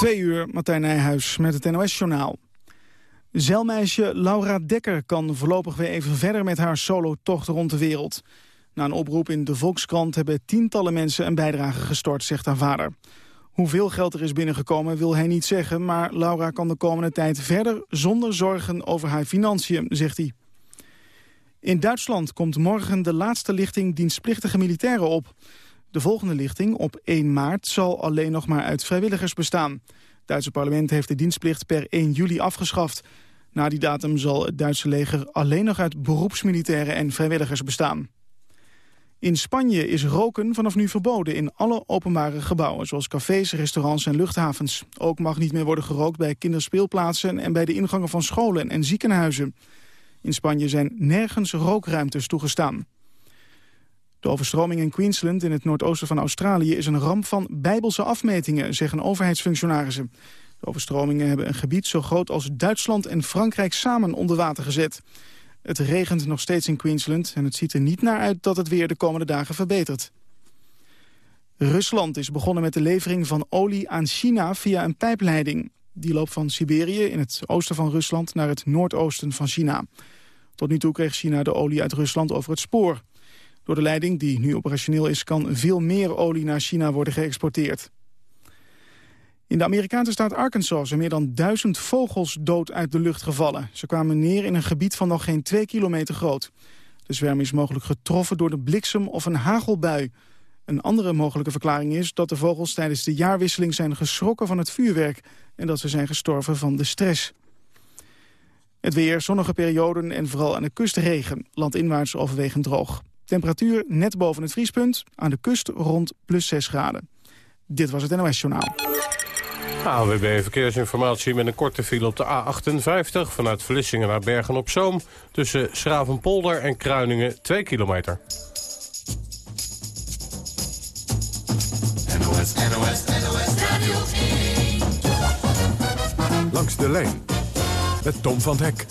Twee uur, Martijn Nijhuis met het NOS-journaal. Zeilmeisje Laura Dekker kan voorlopig weer even verder met haar solo-tocht rond de wereld. Na een oproep in de Volkskrant hebben tientallen mensen een bijdrage gestort, zegt haar vader. Hoeveel geld er is binnengekomen wil hij niet zeggen... maar Laura kan de komende tijd verder zonder zorgen over haar financiën, zegt hij. In Duitsland komt morgen de laatste lichting dienstplichtige militairen op. De volgende lichting op 1 maart zal alleen nog maar uit vrijwilligers bestaan. Het Duitse parlement heeft de dienstplicht per 1 juli afgeschaft. Na die datum zal het Duitse leger alleen nog uit beroepsmilitairen en vrijwilligers bestaan. In Spanje is roken vanaf nu verboden in alle openbare gebouwen... zoals cafés, restaurants en luchthavens. Ook mag niet meer worden gerookt bij kinderspeelplaatsen... en bij de ingangen van scholen en ziekenhuizen. In Spanje zijn nergens rookruimtes toegestaan. De overstroming in Queensland in het noordoosten van Australië... is een ramp van bijbelse afmetingen, zeggen overheidsfunctionarissen. De overstromingen hebben een gebied zo groot als Duitsland en Frankrijk samen onder water gezet. Het regent nog steeds in Queensland en het ziet er niet naar uit dat het weer de komende dagen verbetert. Rusland is begonnen met de levering van olie aan China via een pijpleiding. Die loopt van Siberië in het oosten van Rusland naar het noordoosten van China. Tot nu toe kreeg China de olie uit Rusland over het spoor. Door de leiding, die nu operationeel is, kan veel meer olie naar China worden geëxporteerd. In de Amerikaanse staat Arkansas zijn meer dan duizend vogels dood uit de lucht gevallen. Ze kwamen neer in een gebied van nog geen twee kilometer groot. De zwerm is mogelijk getroffen door de bliksem of een hagelbui. Een andere mogelijke verklaring is dat de vogels tijdens de jaarwisseling zijn geschrokken van het vuurwerk... en dat ze zijn gestorven van de stress. Het weer, zonnige perioden en vooral aan de kust regen. Landinwaarts overwegend droog. Temperatuur net boven het vriespunt, aan de kust rond plus 6 graden. Dit was het NOS Journaal. AWB Verkeersinformatie met een korte file op de A58... vanuit Vlissingen naar Bergen-op-Zoom... tussen Schravenpolder en Kruiningen 2 kilometer. NOS, NOS, NOS Radio Langs de lijn met Tom van Hek.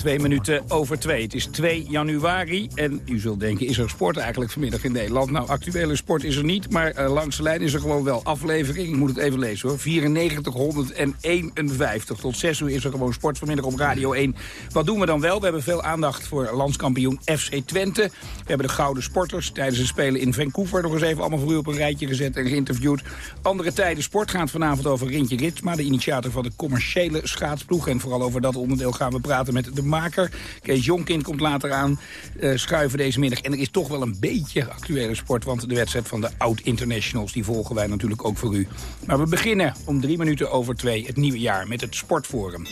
Twee minuten over twee. Het is 2 januari en u zult denken, is er sport eigenlijk vanmiddag in Nederland? Nou, actuele sport is er niet, maar uh, langs de lijn is er gewoon wel aflevering. Ik moet het even lezen hoor. 9451. Tot 6 uur is er gewoon sport vanmiddag op Radio 1. Wat doen we dan wel? We hebben veel aandacht voor landskampioen FC Twente. We hebben de Gouden Sporters tijdens het spelen in Vancouver... nog eens even allemaal voor u op een rijtje gezet en geïnterviewd. Andere tijden sport gaat vanavond over Rintje Ritsma... de initiator van de commerciële schaatsploeg. En vooral over dat onderdeel gaan we praten met de maker. Kees Jonkind komt later aan uh, schuiven deze middag. En er is toch wel een beetje actuele sport, want de wedstrijd van de oud-internationals... die volgen wij natuurlijk ook voor u. Maar we beginnen om drie minuten over twee het nieuwe jaar met het Sportforum.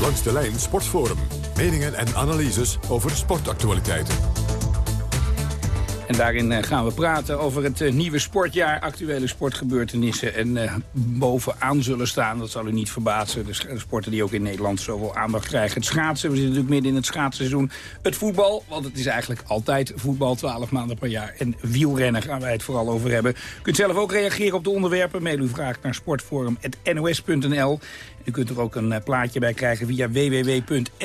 Langs de lijn Sportforum. Meningen en analyses over sportactualiteiten. En daarin eh, gaan we praten over het eh, nieuwe sportjaar, actuele sportgebeurtenissen. En uh, bovenaan zullen staan, dat zal u niet verbazen, de sporten die ook in Nederland zoveel aandacht krijgen. Het schaatsen, we zitten natuurlijk midden in het schaatsseizoen. Het voetbal, want het is eigenlijk altijd voetbal, 12 maanden per jaar. En wielrennen gaan wij het vooral over hebben. U kunt zelf ook reageren op de onderwerpen. Mail uw vraag naar sportforum.nos.nl. U kunt er ook een plaatje bij krijgen via www.nos.nl.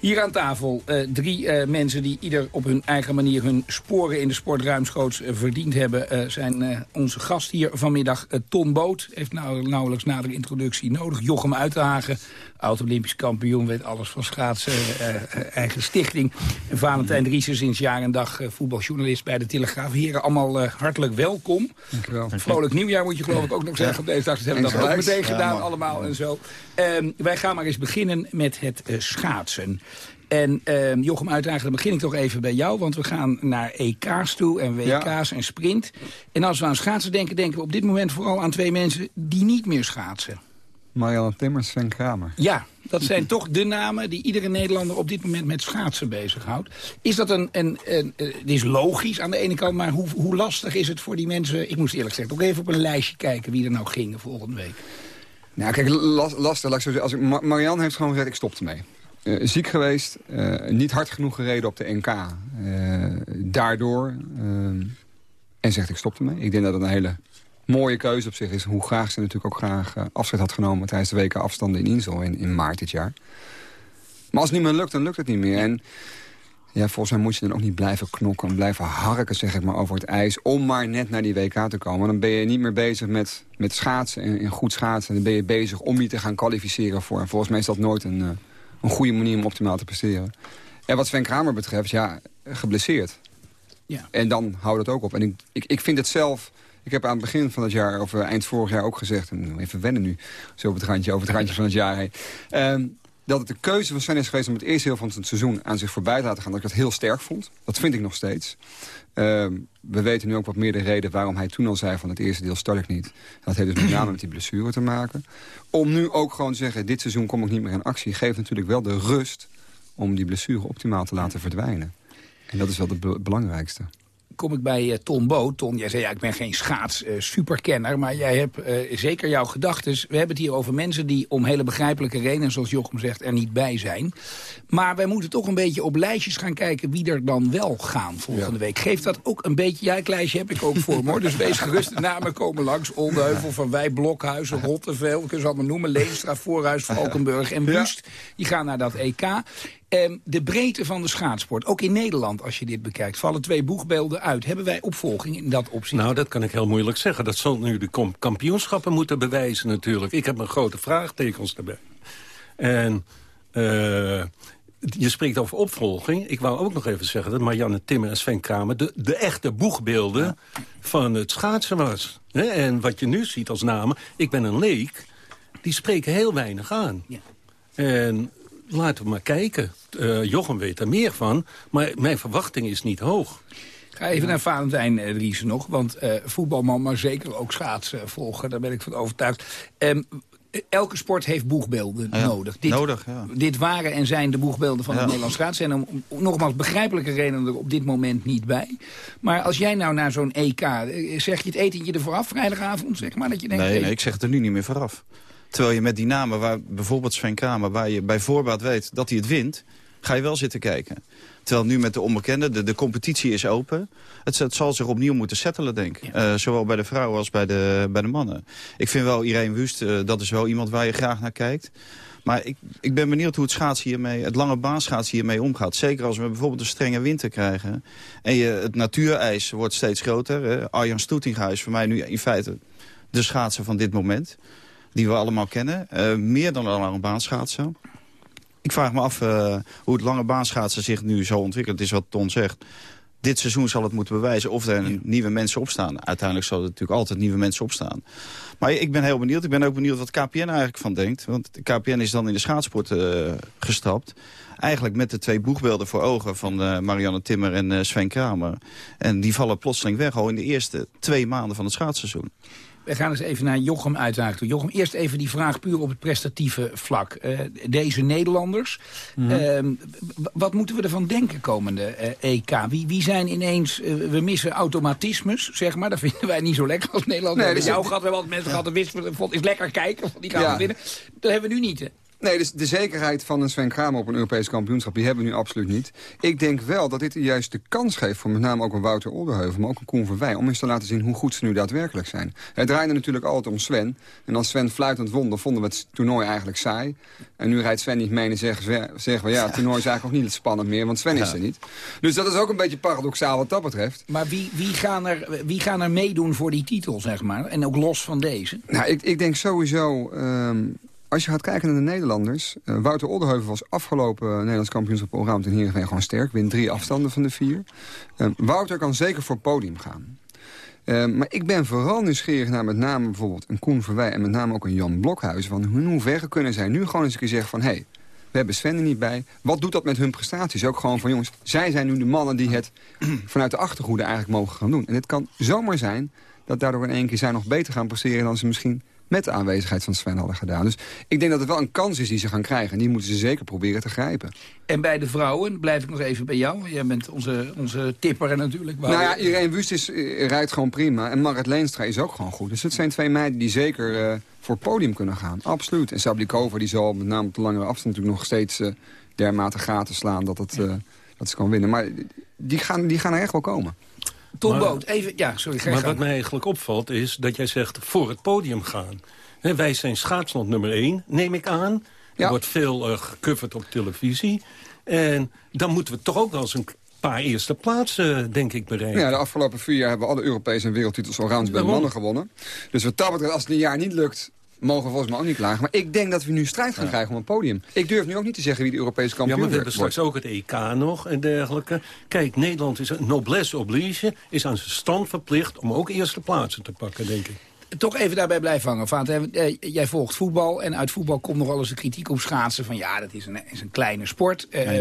Hier aan tafel uh, drie uh, mensen die ieder op hun eigen manier hun sporen in de sport ruimschoots uh, verdiend hebben. zijn onze gast hier vanmiddag Ton Boot. Heeft nou, nauwelijks nadere introductie nodig. Jochem Uithagen, oud-Olympisch kampioen, weet alles van schaatsen, eigen stichting. En Valentijn Driessen, sinds jaar en dag voetbaljournalist bij de Telegraaf. Heren, allemaal hartelijk welkom. Dankjewel. Vrolijk nieuwjaar moet je geloof ik ook nog zeggen. Op deze dag hebben we dat ook meteen gedaan ja, allemaal en zo. Ehm, wij gaan maar eens beginnen met het schaatsen. En uh, Jochem, uiteraard begin ik toch even bij jou. Want we gaan naar EK's toe en WK's en sprint. En als we aan schaatsen denken, denken we op dit moment vooral aan twee mensen die niet meer schaatsen. Marianne Timmers, Sven Kramer. Ja, dat zijn toch de namen die iedere Nederlander op dit moment met schaatsen bezighoudt. Is dat een, een, een, een het is logisch aan de ene kant, maar hoe, hoe lastig is het voor die mensen? Ik moest eerlijk gezegd ook even op een lijstje kijken wie er nou gingen volgende week. Nou, kijk, lastig. Zo zeggen. Als ik, Marianne heeft gewoon gezegd, ik stop ermee. Uh, ziek geweest, uh, niet hard genoeg gereden op de NK. Uh, daardoor. en zegt, ik stop ermee. Ik denk dat het een hele mooie keuze op zich is. Hoe graag ze natuurlijk ook graag afscheid had genomen... tijdens de weken afstanden in Insel in, in maart dit jaar. Maar als het niet meer lukt, dan lukt het niet meer. En Ja, volgens mij moet je dan ook niet blijven knokken... en blijven harken, zeg ik maar, over het ijs... om maar net naar die WK te komen. Dan ben je niet meer bezig met, met schaatsen en, goed schaatsen. Dan ben je bezig om je te gaan kwalificeren voor. En volgens mij is dat nooit een, een goede manier om optimaal te presteren. En wat Sven Kramer betreft, ja, geblesseerd. Ja. En dan houdt het ook op. En ik, ik, ik vind het zelf... Ik heb aan het begin van het jaar, of eind vorig jaar ook gezegd... en even wennen nu, zo op het randje, over het randje van het jaar heen... Um, dat het de keuze van Sven is geweest om het eerste deel van het seizoen aan zich voorbij te laten gaan. Dat ik dat heel sterk vond. Dat vind ik nog steeds. Uh, we weten nu ook wat meer de reden waarom hij toen al zei van het eerste deel start ik niet. Dat heeft dus met name met die blessure te maken. Om nu ook gewoon te zeggen, dit seizoen kom ik niet meer in actie... geeft natuurlijk wel de rust om die blessure optimaal te laten verdwijnen. En dat is wel het belangrijkste kom ik bij uh, Ton Bo. Ton, jij zei ja, ik ben geen schaats uh, superkenner, maar jij hebt uh, zeker jouw gedachten. We hebben het hier over mensen die om hele begrijpelijke redenen, zoals Jochem zegt, er niet bij zijn. Maar wij moeten toch een beetje op lijstjes gaan kijken wie er dan wel gaan volgende week. Geeft dat ook een beetje, ja, het lijstje heb ik ook voor me hoor. Dus wees gerust, de namen komen langs. Oldeheuvel, Van Wij, Blokhuis, Rotteveel, we kunnen ze allemaal noemen. Leenstra, Voorhuis, Valkenburg en Wust. Die gaan naar dat EK. Um, de breedte van de schaatsport, ook in Nederland als je dit bekijkt... vallen twee boegbeelden uit. Hebben wij opvolging in dat opzicht? Nou, dat kan ik heel moeilijk zeggen. Dat zal nu de kampioenschappen moeten bewijzen natuurlijk. Ik heb mijn grote vraagtekens daarbij. En uh, je spreekt over opvolging. Ik wou ook nog even zeggen dat Marianne Timmer en Sven Kramer... de, de echte boegbeelden van het schaatsen was. En wat je nu ziet als namen... ik ben een leek, die spreken heel weinig aan. Ja. En laten we maar kijken. Uh, Jochem weet er meer van, maar mijn verwachting is niet hoog. Ga even naar Valentijn uh, Driessen nog, want uh, voetbalman, maar zeker ook schaatsen volgen. Daar ben ik van overtuigd. Um, elke sport heeft boegbeelden nodig. Dit, nodig ja. dit waren en zijn de boegbeelden van ja. de Nederlands schaatsen. En om, om, nogmaals, begrijpelijke redenen er op dit moment niet bij. Maar als jij nou naar zo'n EK, zeg je het etentje er vooraf vrijdagavond? Zeg maar, dat je denkt, nee, nee, ik zeg het er nu niet meer vooraf. Terwijl je met die namen, waar, bijvoorbeeld Sven Kramer... waar je bij voorbaat weet dat hij het wint, ga je wel zitten kijken. Terwijl nu met de onbekende, de, de competitie is open. Het, het, zal zich opnieuw moeten settelen, denk ik. Uh, zowel bij de vrouwen als bij de, bij de mannen. Ik vind wel Irene Wust, uh, dat is wel iemand waar je graag naar kijkt. Maar ik, ik ben benieuwd hoe het, schaatsen hiermee, het lange baanschaatsen hiermee omgaat. Zeker als we bijvoorbeeld een strenge winter krijgen. En je, het natuurijs wordt steeds groter. Hè. Arjan Stoetinga is voor mij nu in feite de schaatser van dit moment die we allemaal kennen. Uh, meer dan een lange baanschaatsen. Ik vraag me af uh, hoe het lange baanschaatsen zich nu zo ontwikkelt. Het is wat Ton zegt. Dit seizoen zal het moeten bewijzen of er ja. nieuwe mensen opstaan. Uiteindelijk zullen er natuurlijk altijd nieuwe mensen opstaan. Maar ik ben heel benieuwd. Ik ben ook benieuwd wat KPN eigenlijk van denkt. Want KPN is dan in de schaatsport uh, gestapt eigenlijk met de twee boegbeelden voor ogen van uh, Marianne Timmer en Sven Kramer. En die vallen plotseling weg al in de eerste twee maanden van het schaatsseizoen. We gaan eens even naar Jochem toe. Jochem, eerst even die vraag puur op het prestatieve vlak. Uh, deze Nederlanders, mm -hmm. uh, wat moeten we ervan denken komende uh, EK? Wie, wie zijn ineens, we missen automatismes, zeg maar. Dat vinden wij niet zo lekker als Nederland. Nee, dus jou gehad, we hebben altijd mensen ja. gehad, wisten, is lekker kijken, die gaan ja. we winnen. Dat hebben we nu niet, hè? Nee, dus de zekerheid van een Sven Kramer op een Europees kampioenschap... die hebben we nu absoluut niet. Ik denk wel dat dit juist de kans geeft voor met name ook een Wouter Olderheuvel... maar ook een Koen Verwij, om eens te laten zien hoe goed ze nu daadwerkelijk zijn. Het draaide natuurlijk altijd om Sven. En als Sven fluitend won, dan vonden we het toernooi eigenlijk saai. En nu rijdt Sven niet mee en zeggen, zeggen we... ja, het toernooi is eigenlijk ook niet spannend meer, want Sven is er niet. Dus dat is ook een beetje paradoxaal wat dat betreft. Maar wie, wie, gaan, er, wie gaan er meedoen voor die titel, zeg maar? En ook los van deze? Nou, ik, ik denk sowieso... Um, als je gaat kijken naar de Nederlanders... Uh, Wouter Oldeheuvel was afgelopen uh, Nederlands kampioenschap allround in Heerenveen gewoon sterk. Wint drie afstanden van de vier. Uh, Wouter kan zeker voor podium gaan. maar ik ben vooral nieuwsgierig naar met name bijvoorbeeld een Koen Verwij... en met name ook een Jan Blokhuis. Van in hoeverre kunnen zij nu gewoon eens een keer zeggen van... Hey, we hebben Sven er niet bij. Wat doet dat met hun prestaties? Ook gewoon van jongens, zij zijn nu de mannen die het vanuit de achterhoede eigenlijk mogen gaan doen. En het kan zomaar zijn dat daardoor in één keer zij nog beter gaan presteren... dan ze misschien met de aanwezigheid van Sven hadden gedaan. Dus ik denk dat het wel een kans is die ze gaan krijgen. En die moeten ze zeker proberen te grijpen. En bij de vrouwen, blijf ik nog even bij jou. Jij bent onze, onze tipper natuurlijk. Nou ja, Irene Wust is, uh, rijdt gewoon prima. En Marit Leenstra is ook gewoon goed. Dus het zijn twee meiden die zeker uh, voor het podium kunnen gaan. Absoluut. En Sablikova die zal met name op de langere afstand natuurlijk nog steeds uh, dermate gaten slaan dat, het, dat ze kan winnen. Maar die gaan, die gaan er echt wel komen. Tom Boot, even... Ja, sorry, Maar wat mij eigenlijk opvalt is dat jij zegt voor het podium gaan. wij zijn schaatsland nummer 1, neem ik aan. Er wordt veel uh, gecoverd op televisie. En dan moeten we toch ook wel eens een paar eerste plaatsen, denk ik, bereiken. Ja, de afgelopen vier jaar hebben we alle Europese en wereldtitels allround bij de mannen gewonnen. Dus wat dat betreft, als het een jaar niet lukt, mogen we volgens mij ook niet klagen. Maar ik denk dat we nu strijd gaan krijgen om een podium. Ik durf nu ook niet te zeggen wie de Europese Ja, kampioen maar we hebben wordt. straks ook het EK nog en dergelijke. Kijk, Nederland is een noblesse oblige, is aan zijn stand verplicht om ook eerste plaatsen te pakken, denk ik. Toch even daarbij blijven hangen. Vaat, eh, jij volgt voetbal en uit voetbal komt nog wel eens de kritiek op schaatsen. Van ja, dat is een, is een kleine sport. Eh,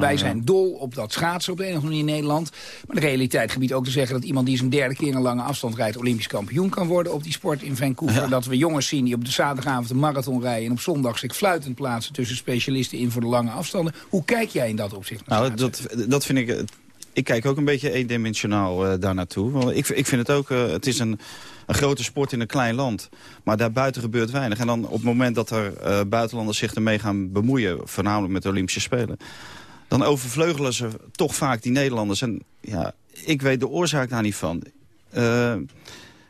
wij zijn dol op dat schaatsen op de een of andere manier in Nederland. Maar de realiteit gebiedt ook te zeggen dat iemand die zijn derde keer een lange afstand rijdt... Olympisch kampioen kan worden op die sport in Vancouver. Dat we jongens zien die op de zaterdagavond een marathon rijden... en op zondag zich fluitend plaatsen tussen specialisten in voor de lange afstanden. Hoe kijk jij in dat opzicht naar Nou, dat, dat vind ik... eh, Ik kijk ook een beetje eendimensionaal eh daar naartoe. Want ik, ik vind het ook... het is een, een grote sport in een klein land. Maar daarbuiten gebeurt weinig. En dan op het moment dat er eh, buitenlanders zich ermee gaan bemoeien... voornamelijk met de Olympische Spelen... dan overvleugelen ze toch vaak die Nederlanders. En ja, ik weet de oorzaak daar niet van. Eh,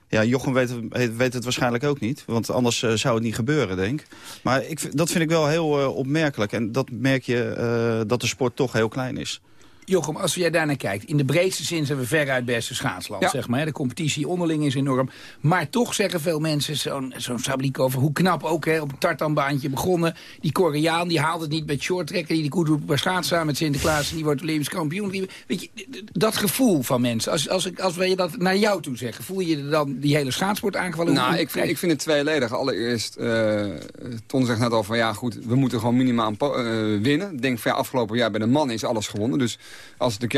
ja, Jochem weet, weet het waarschijnlijk ook niet. Want anders eh, zou het niet gebeuren, denk. Maar ik, dat vind ik wel heel opmerkelijk. En dat merk je dat de sport toch heel klein is. Jochem, als jij daarnaar kijkt, in de breedste zin zijn we veruit beste schaatsland. Ja. Zeg maar. De competitie onderling is enorm. Maar toch zeggen veel mensen, zo'n zo'n Sablikova, hoe knap ook, hè, op een tartanbaantje begonnen. Die Koreaan, die haalt het niet met shorttrekken. Die de koe bij schaatsen met Sinterklaas en die wordt Olympisch kampioen. Die- Weet je, dat gevoel van mensen, als, als, ik, als wij dat naar jou toe zeggen, voel je dan die hele schaatsport aangevallen? Nou, ik vind, ik vind het tweeledig. Allereerst, eh Ton zegt net al van ja goed, we moeten gewoon minimaal eh, winnen. Ik denk van ja, afgelopen jaar bij de man is alles gewonnen. Dus als het een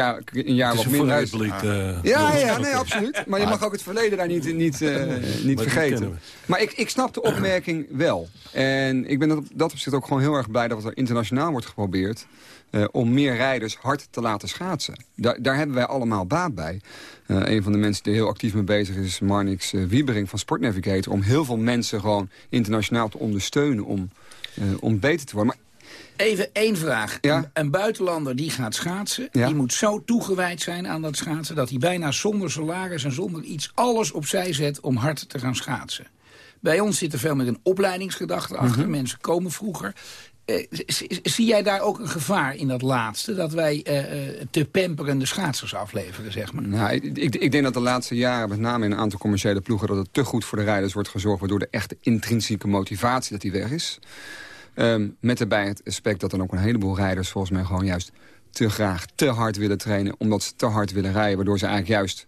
jaar, een wat minder is... vooruitblik. eh, Ja, ja, nee, absoluut. Maar je mag ook het verleden daar niet, niet, eh, niet vergeten. Maar ik, ik snap de opmerking wel. En ik ben op dat opzicht ook gewoon heel erg blij dat er internationaal wordt geprobeerd... eh, om meer rijders hard te laten schaatsen. Daar, daar hebben wij allemaal baat bij. Eh, een van de mensen die heel actief mee bezig is... is Marnix eh, Wiebering van Sport Navigator... om heel veel mensen gewoon internationaal te ondersteunen... om, om beter te worden. Maar Even één vraag. Ja? Een, een buitenlander die gaat schaatsen... Ja. die moet zo toegewijd zijn aan dat schaatsen... dat hij bijna zonder salaris en zonder iets alles opzij zet... om hard te gaan schaatsen. Bij ons zit er veel meer een opleidingsgedachte achter. Mhm. Mensen komen vroeger. Eh, zie jij daar ook een gevaar in dat laatste? Dat wij eh, eh, te pamperende schaatsers afleveren, zeg maar? Nou, ik, ik, ik denk dat de laatste jaren, met name in een aantal commerciële ploegen... dat het te goed voor de rijders wordt gezorgd... waardoor de echte intrinsieke motivatie dat die weg is. Ehm, met erbij het aspect dat dan ook een heleboel rijders... volgens mij gewoon juist te graag te hard willen trainen... omdat ze te hard willen rijden... waardoor ze eigenlijk juist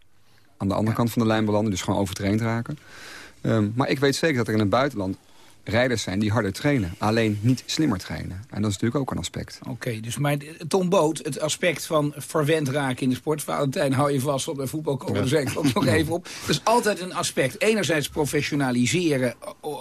aan de andere kant van de lijn belanden... dus gewoon overtraind raken. Ehm, maar ik weet zeker dat er in het buitenland rijders zijn die harder trainen. Alleen niet slimmer trainen. En dat is natuurlijk ook een aspect. Oké, dus maar Tom Boot, het aspect van verwend raken in de sport. Valentijn, hou je vast op de voetbal komen we zeker ook nog even op. Dat is altijd een aspect. Enerzijds professionaliseren,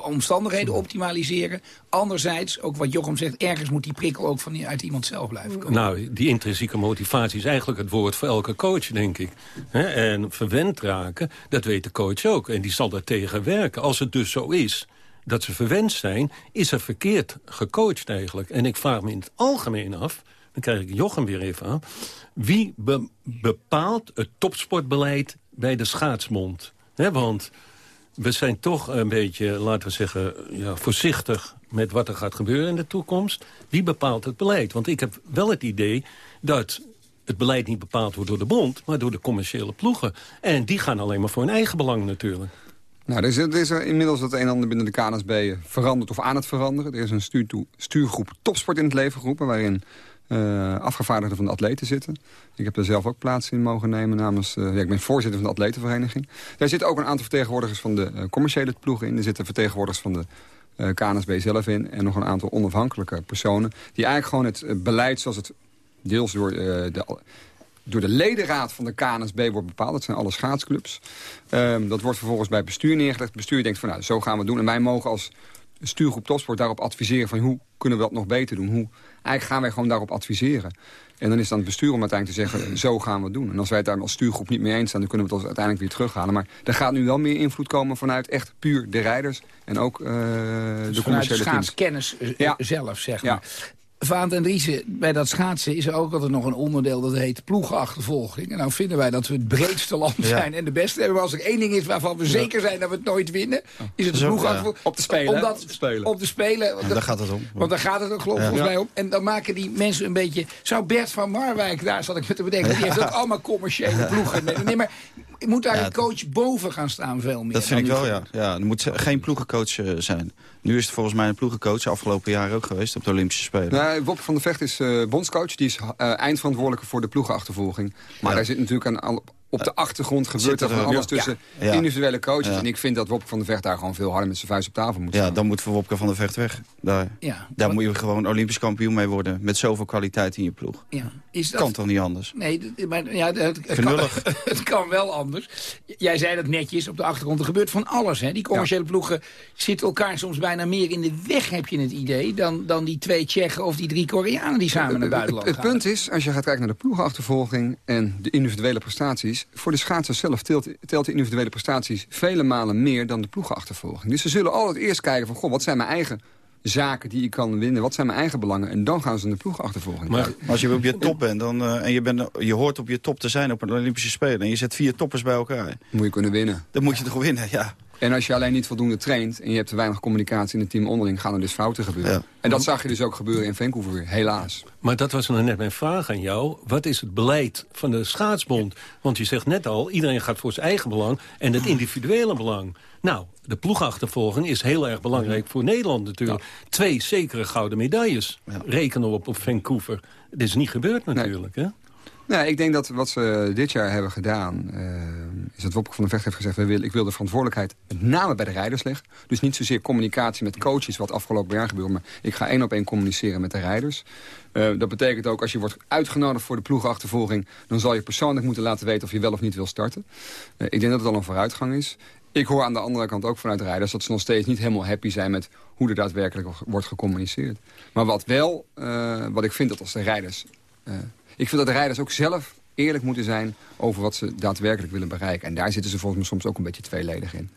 omstandigheden optimaliseren. Anderzijds, ook wat Jochem zegt, ergens moet die prikkel ook van, uit iemand zelf blijven komen. Nou, die intrinsieke motivatie is eigenlijk het woord voor elke coach, denk ik. Hè, En verwend raken, dat weet de coach ook. En die zal daar tegen werken. Als het dus zo is dat ze verwend zijn, is er verkeerd gecoacht eigenlijk. En ik vraag me in het algemeen af, dan krijg ik Jochem weer even aan... wie be- bepaalt het topsportbeleid bij de schaatsmond? Want we zijn toch een beetje, laten we zeggen, ja, voorzichtig met wat er gaat gebeuren in de toekomst. Wie bepaalt het beleid? Want ik heb wel het idee dat het beleid niet bepaald wordt door de bond... maar door de commerciële ploegen. En die gaan alleen maar voor hun eigen belang natuurlijk. Nou, er is, er is inmiddels het een en ander binnen de KNSB veranderd of aan het veranderen. Er is een stuurgroep topsport in het leven geroepen... waarin eh, afgevaardigden van de atleten zitten. Ik heb er zelf ook plaats in mogen nemen namens... eh, ja, ik ben voorzitter van de atletenvereniging. Daar zitten ook een aantal vertegenwoordigers van de eh, commerciële ploegen in. Er zitten vertegenwoordigers van de KNSB zelf in... en nog een aantal onafhankelijke personen... die eigenlijk gewoon het beleid zoals het deels door de door de ledenraad van de KNSB wordt bepaald. Dat zijn alle schaatsclubs. Ehm, dat wordt vervolgens bij het bestuur neergelegd. Het bestuur denkt van nou, zo gaan we het doen. En wij mogen als stuurgroep topsport daarop adviseren... van hoe kunnen we dat nog beter doen. Hoe, eigenlijk gaan wij gewoon daarop adviseren. En dan is het aan het bestuur om uiteindelijk te zeggen... zo gaan we het doen. En als wij het daar als stuurgroep niet mee eens zijn... dan kunnen we het uiteindelijk weer terughalen. Maar er gaat nu wel meer invloed komen vanuit echt puur de rijders... en ook eh, Dus de vanuit de commerciële teams. schaatskennis eh, Ja. zelf, zeg Ja. Vaant en Driessen, bij dat schaatsen is er ook altijd nog een onderdeel... dat heet ploegenachtervolging. En nou vinden wij dat we het breedste land zijn en de beste hebben. Maar als er één ding is waarvan we zeker zijn dat we het nooit winnen... is het ploegenachtervolging. Op de Spelen? Omdat, Op de Spelen. Op de Spelen. Ja, daar gaat het om. Want daar gaat het ook geloof ik volgens mij om. En dan maken die mensen een beetje... Zou Bert van Marwijk, daar zat ik me te bedenken... die heeft ook allemaal commerciële ploegen. Nee, maar moet daar Ja, een coach boven gaan staan veel meer. Dat vind ik wel, ja. ja. Er moet geen ploegencoach eh, zijn. Nu is het volgens mij een ploegencoach, afgelopen jaar ook geweest op de Olympische Spelen. Nou, Wop van der Vecht is eh, bondscoach. Die is eh, eindverantwoordelijke voor de ploegenachtervolging. Maar Ja. hij zit natuurlijk aan, al- op de achtergrond gebeurt er van alles tussen individuele coaches. En ik vind dat Wop van der Vecht daar gewoon veel harder met zijn vuist op tafel moet Ja, staan. dan moet voor Wopke van der Vecht weg. Daar, Ja, daar moet je gewoon Olympisch kampioen mee worden. Met zoveel kwaliteit in je ploeg. ja. Is dat, Kan toch niet anders? Nee, maar ja, het, het, kan, Knullig. het kan wel anders. Jij zei dat netjes op de achtergrond. Er gebeurt van alles. Hè? Die commerciële ploegen zitten elkaar soms bijna meer in de weg, heb je het idee... dan, dan die twee Tsjechen of die drie Koreanen die samen naar buitenland het, het gaan. punt is, als je gaat kijken naar de ploegenachtervolging en de individuele prestaties... voor de schaatsers zelf telt, telt de individuele prestaties vele malen meer dan de ploegenachtervolging. Dus ze zullen altijd eerst kijken van, goh, wat zijn mijn eigen zaken die ik kan winnen? Wat zijn mijn eigen belangen? En dan gaan ze naar de ploegenachtervolging Maar kijken. Maar als je op je top bent dan, eh, en je, bent, je hoort op je top te zijn op een Olympische Spelen... en je zet vier toppers bij elkaar, Moet je kunnen winnen. dan moet je toch winnen, ja. En als je alleen niet voldoende traint en je hebt te weinig communicatie in het team onderling... gaan er dus fouten gebeuren. Ja. En dat zag je dus ook gebeuren in Vancouver weer, helaas. Maar dat was nou net mijn vraag aan jou. Wat is het beleid van de schaatsbond? Want je zegt net al, iedereen gaat voor zijn eigen belang... en het individuele belang. Nou, de ploegachtervolging is heel erg belangrijk voor Nederland natuurlijk. Twee zekere gouden medailles rekenen we op op Vancouver. Dit is niet gebeurd natuurlijk, hè? Nou, ik denk dat wat ze dit jaar hebben gedaan... eh, is dat Wopke van der Vecht heeft gezegd... ik wil de verantwoordelijkheid met name bij de rijders leggen. Dus niet zozeer communicatie met coaches, wat afgelopen jaar gebeurde... maar ik ga één op één communiceren met de rijders. Eh, dat betekent ook, als je wordt uitgenodigd voor de ploegachtervolging... dan zal je persoonlijk moeten laten weten of je wel of niet wil starten. Eh, ik denk dat het al een vooruitgang is. Ik hoor aan de andere kant ook vanuit de rijders... dat ze nog steeds niet helemaal happy zijn met hoe er daadwerkelijk wordt gecommuniceerd. Maar wat wel, eh, wat ik vind dat als de rijders... ik vind dat de rijders ook zelf eerlijk moeten zijn... over wat ze daadwerkelijk willen bereiken. En daar zitten ze volgens mij soms ook een beetje tweeledig in.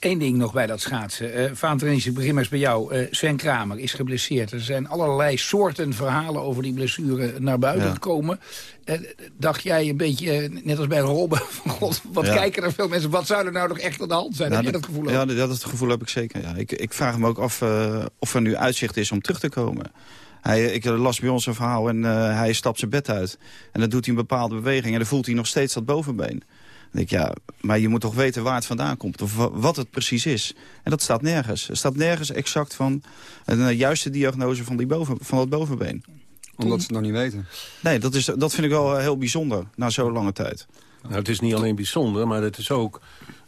Eén ding nog bij dat schaatsen. Uh, Vaantrenies, ik begin maar eens bij jou. Uh, Sven Kramer is geblesseerd. Er zijn allerlei soorten verhalen over die blessure naar buiten Ja. gekomen. Uh, dacht jij een beetje, eh, net als bij Robben... van God, wat Ja. kijken er veel mensen... wat zou er nou nog echt aan de hand zijn? Nou, heb je dat gevoel ook? Ja, dat, dat gevoel heb ik zeker. Ja. Ik, ik vraag me ook af eh, of er nu uitzicht is om terug te komen. Hij, ik las bij ons een verhaal en eh, hij stapt zijn bed uit. En dan doet hij een bepaalde beweging en dan voelt hij nog steeds dat bovenbeen. Dan denk ik, ja, maar je moet toch weten waar het vandaan komt. Of wa- wat het precies is. En dat staat nergens. Er staat nergens exact van een eh, juiste diagnose van, die boven, van dat bovenbeen. Omdat ze het nog niet weten. Nee, dat, is, dat vind ik wel eh, heel bijzonder na zo'n lange tijd. Nou, het is niet alleen bijzonder, maar het is ook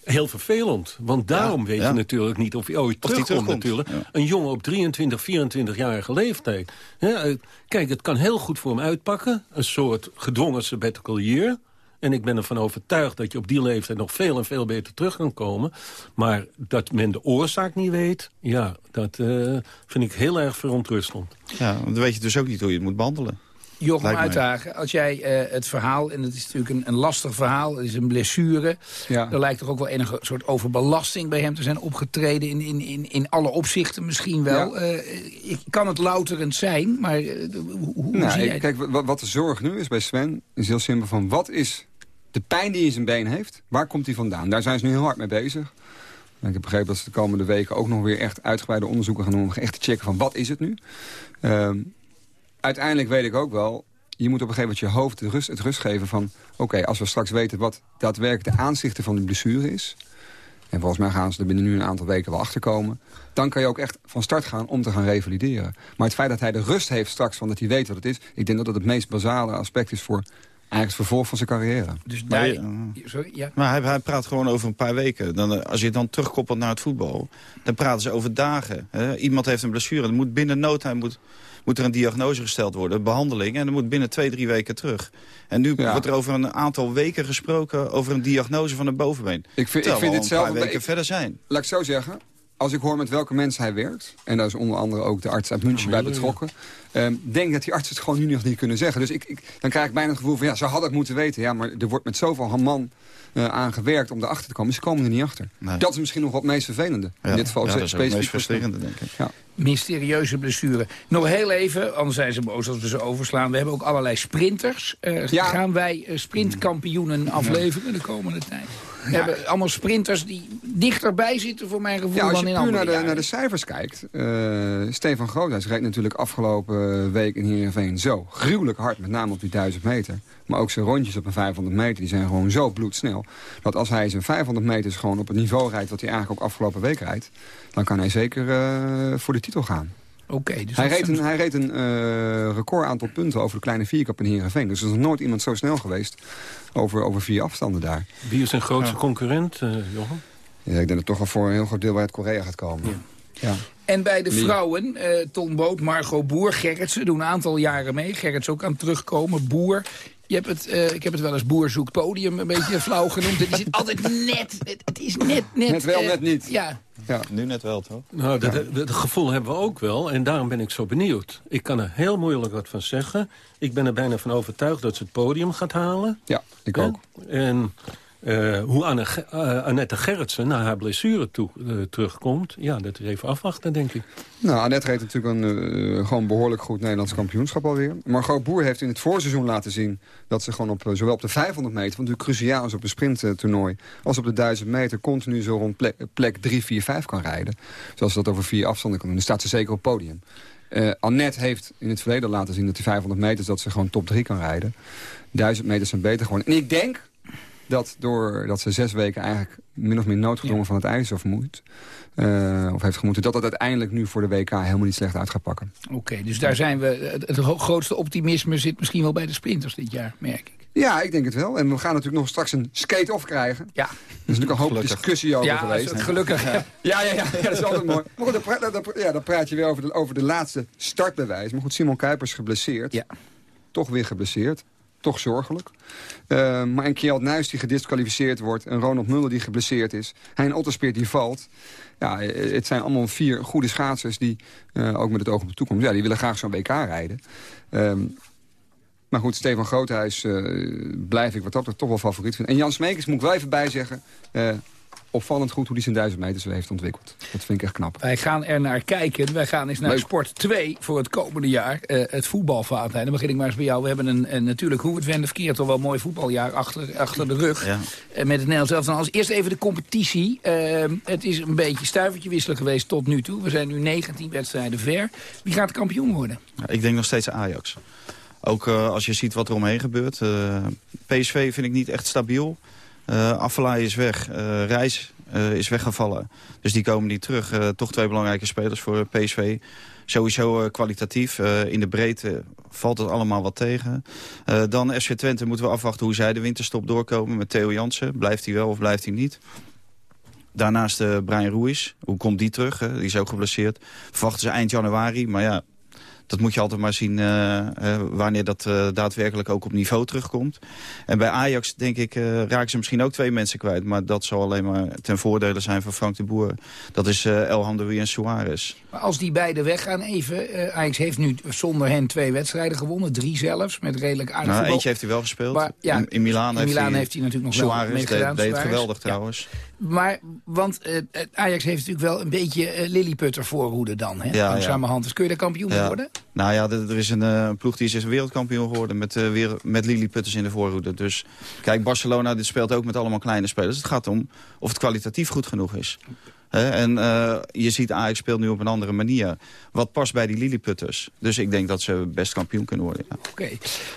heel vervelend. Want daarom Ja, weet ja. je natuurlijk niet of hij ooit die terugkomt, natuurlijk. ja. Een jongen op 23, 24-jarige leeftijd. Eh, kijk, het kan heel goed voor hem uitpakken. Een soort gedwongen sabbatical year. En ik ben ervan overtuigd dat je op die leeftijd nog veel en veel beter terug kan komen. Maar dat men de oorzaak niet weet, ja, dat eh, vind ik heel erg verontrustend. Ja, want dan weet je dus ook niet hoe je het moet behandelen. Jochem. Uitdagen, als jij eh, het verhaal... en het is natuurlijk een, een lastig verhaal, het is een blessure... Ja. er lijkt toch ook wel enige soort overbelasting bij hem te zijn opgetreden... in, in, in, in alle opzichten misschien wel. Ja. Eh, ik kan het louterend zijn, maar eh, hoe, hoe Nou, zie jij kijk, wa- wat de zorg nu is bij Sven, is heel simpel van... wat is de pijn die hij in zijn been heeft, waar komt die vandaan? Daar zijn ze nu heel hard mee bezig. Ik heb begrepen dat ze de komende weken ook nog weer echt uitgebreide onderzoeken gaan doen... om echt te checken van wat is het nu. Ehm, uiteindelijk weet ik ook wel... je moet op een gegeven moment je hoofd de rust, het rust geven van... oké, als we straks weten wat daadwerkelijk de aanzichten van de blessure is... en volgens mij gaan ze er binnen nu een aantal weken wel achterkomen... dan kan je ook echt van start gaan om te gaan revalideren. Maar het feit dat hij de rust heeft straks van dat hij weet wat het is... ik denk dat dat het meest basale aspect is voor eigenlijk het vervolg van zijn carrière. Dus Maar daar... Sorry, ja. Maar hij, hij praat gewoon over een paar weken. Dan, eh, als je het dan terugkoppelt naar het voetbal, dan praten ze over dagen. Hè. Iemand heeft een blessure, dan moet binnen no time moet, moet er een diagnose gesteld worden, een behandeling. En dan moet binnen twee, drie weken terug. En nu Ja. wordt er over een aantal weken gesproken over een diagnose van een bovenbeen. Ik vind, ik vind we dit al een zelf... paar weken ik- verder zijn. laat ik zo zeggen... als ik hoor met welke mensen hij werkt... en daar is onder andere ook de arts uit München bij betrokken... Um, denk dat die artsen het gewoon nu nog niet kunnen zeggen. Dus ik, ik, dan krijg ik bijna het gevoel van, ja, ze hadden het moeten weten. Ja, maar er wordt met zoveel man uh, aan gewerkt om erachter te komen. Ze komen er niet achter. Dat is misschien nog wat meest vervelende. In dit geval ja, dat is specifiek. het meest frustrerende, denk ik. Ja. Mysterieuze blessure. Nog heel even, anders zijn ze boos als we ze overslaan. We hebben ook allerlei sprinters. Uh, Ja. Gaan wij uh, sprintkampioenen afleveren de komende tijd? We hebben allemaal sprinters die dichterbij zitten voor mijn gevoel Ja, als dan je in puur andere naar de, naar de cijfers kijkt. eh Stefan Groothuis reed natuurlijk afgelopen week in Heerenveen zo gruwelijk hard. Met name op die 1000 meter. Maar ook zijn rondjes op een 500 meter die zijn gewoon zo bloedsnel. Dat als hij zijn 500 meters gewoon op het niveau rijdt... wat hij eigenlijk ook afgelopen week rijdt... dan kan hij zeker eh, voor de titel gaan. Oké, dus Hij reed een, hij reed een eh, record aantal punten over de kleine vierkap in Heerenveen. Dus er is nog nooit iemand zo snel geweest over, over vier afstanden daar. Wie is zijn grootste concurrent, eh Johan? Ja, ik denk dat toch wel voor een heel groot deel bij het Korea gaat komen. Ja. En bij de vrouwen, eh Ton Boot, Margot Boer, Gerritsen doen een aantal jaren mee. Gerrits ook aan het terugkomen, Boer. Je hebt het, eh, ik heb het wel eens Boer zoekt podium een beetje flauw genoemd. Het is altijd net, het, het is net, net. Net wel, eh, net niet. Ja, Nu net wel, toch? Nou, dat, dat, dat gevoel hebben we ook wel. En daarom ben ik zo benieuwd. Ik kan er heel moeilijk wat van zeggen. Ik ben er bijna van overtuigd dat ze het podium gaat halen. Ja, ik ook. En eh, hoe eh, Annette Gerritsen naar haar blessure toe, eh, terugkomt... ja, dat is even afwachten, denk ik. Nou, Annette reed natuurlijk een gewoon behoorlijk goed Nederlands kampioenschap alweer. Margot Boer heeft in het voorseizoen laten zien... dat ze gewoon op, zowel op de 500 meter, wat natuurlijk cruciaal is op een sprinttoernooi... als op de 1000 meter continu zo rond plek, plek 3, 4, 5 kan rijden. Zoals ze dat over vier afstanden kan doen. Dan staat ze zeker op het podium. Annette heeft in het verleden laten zien dat die 500 meters... dat ze gewoon top 3 kan rijden. 1000 meters zijn beter geworden. En ik denk dat doordat ze zes weken eigenlijk min of meer noodgedwongen van het ijs of moet... eh, of heeft gemoeten, dat dat uiteindelijk nu voor de WK helemaal niet slecht uit gaat pakken. oké. dus daar zijn we. Het, grootste optimisme zit misschien wel bij de sprinters dit jaar, merk ik. Ja, ik denk het wel. En we gaan natuurlijk nog straks een skate-off krijgen. Ja, Er is natuurlijk een hoop Gelukkig. discussie over ja geweest. het- gelukkig. Ja. Ja, ja, ja, ja, dat is altijd mooi. Maar goed, dan, pra- dan, dan- ja, dan praat je weer over de, over de laatste startbewijs. Maar goed, Simon Kuipers geblesseerd. Ja. Toch weer geblesseerd. Toch zorgelijk. Eh, maar een Kjeld Nuis die gedisqualificeerd wordt. Een Ronald Muller die geblesseerd is. Hein Otterspeert die valt. Ja, eh, het zijn allemaal vier goede schaatsers die eh, ook met het oog op de toekomst... Ja, die willen graag zo'n WK rijden. Ehm, maar goed, Stefan Groothuis blijf ik wat dat toch wel favoriet vinden. En Jan Smeekers moet ik wel even bijzeggen... opvallend goed hoe hij zijn duizend meters heeft ontwikkeld. Dat vind ik echt knap. Wij gaan er naar kijken. Wij gaan eens naar Leuk. Sport 2 voor het komende jaar. Eh, het voetbalvaartijn. Dan begin ik maar eens bij jou. We hebben een, een natuurlijk, hoe het wende verkeerd, toch wel een mooi voetbaljaar achter, achter de rug. Ja. Eh, met het Nederlands elftal. Als eerst even de competitie. Eh, het is een beetje stuivertje wisselen geweest tot nu toe. We zijn nu 19 wedstrijden ver. Wie gaat kampioen worden? Ja, ik denk nog steeds Ajax. Ook eh, als je ziet wat er omheen gebeurt. Eh, PSV vind ik niet echt stabiel. Affelay is weg. Eh Reis eh, is weggevallen. Dus die komen niet terug. Toch twee belangrijke spelers voor PSV. Sowieso kwalitatief. In de breedte valt het allemaal wat tegen. Dan FC Twente moeten we afwachten hoe zij de winterstop doorkomen met Theo Jansen. Blijft hij wel of blijft hij niet? Daarnaast Brian Ruiz. Hoe komt die terug? Die is ook geblesseerd. Verwachten ze eind januari. Maar ja, dat moet je altijd maar zien eh, eh, wanneer dat eh, daadwerkelijk ook op niveau terugkomt. En bij Ajax denk ik raken ze misschien ook twee mensen kwijt. Maar dat zal alleen maar ten voordele zijn van Frank de Boer. Dat is El Hamdoui en Suarez. Maar als die beiden weggaan even. Ajax heeft nu zonder hen twee wedstrijden gewonnen. Drie zelfs, met redelijk aardig Nou, voetbal. eentje heeft hij wel gespeeld. Maar, ja, in, in Milaan, heeft, Milaan hij, heeft hij natuurlijk nog wel Suarez meegedaan, deed, deed het geweldig Ja. trouwens. Maar, want Ajax heeft natuurlijk wel een beetje eh, Lilliputter voorhoede dan, hè? Ja, Langzamerhand. Dus kun je daar kampioen Ja. worden? Nou ja, er is een eh, ploeg die is wereldkampioen geworden met, eh weer, met Lili Putters in de voorhoede. Dus kijk, Barcelona dit speelt ook met allemaal kleine spelers. Het gaat om of het kwalitatief goed genoeg is. En eh, je ziet Ajax speelt nu op een andere manier. Wat past bij die Lilliputters. Dus ik denk dat ze best kampioen kunnen worden. Ja. Oké.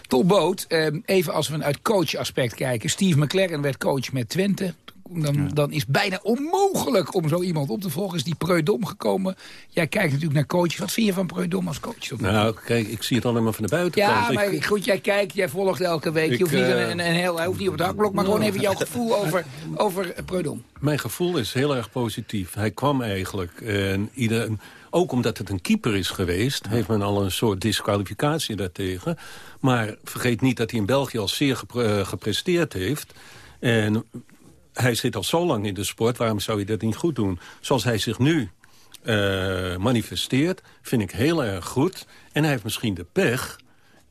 Tot boot, eh, even als we uit coachaspect kijken. Steve McLaren werd coach met Twente. Dan, dan is bijna onmogelijk om zo iemand op te volgen. Is die Preudom gekomen. Jij kijkt natuurlijk naar coaches. Wat vind je van Preudom als coach? Nou, kijk, ik zie het alleen maar van de buitenkant. ja, maar Ik- goed, jij kijkt, jij volgt elke week. Ik, je hoeft niet eh, een, een, een heel, hij hoeft niet op het hakblok, maar gewoon even jouw gevoel over, over Preudom. Mijn gevoel is heel erg positief. Hij kwam eigenlijk. En ieder, ook omdat het een keeper is geweest... heeft men al een soort disqualificatie daartegen. Maar vergeet niet dat hij in België al zeer gepre- eh, gepresteerd heeft. En hij zit al zo lang in de sport, waarom zou hij dat niet goed doen? Zoals hij zich nu uh, manifesteert, vind ik heel erg goed. En hij heeft misschien de pech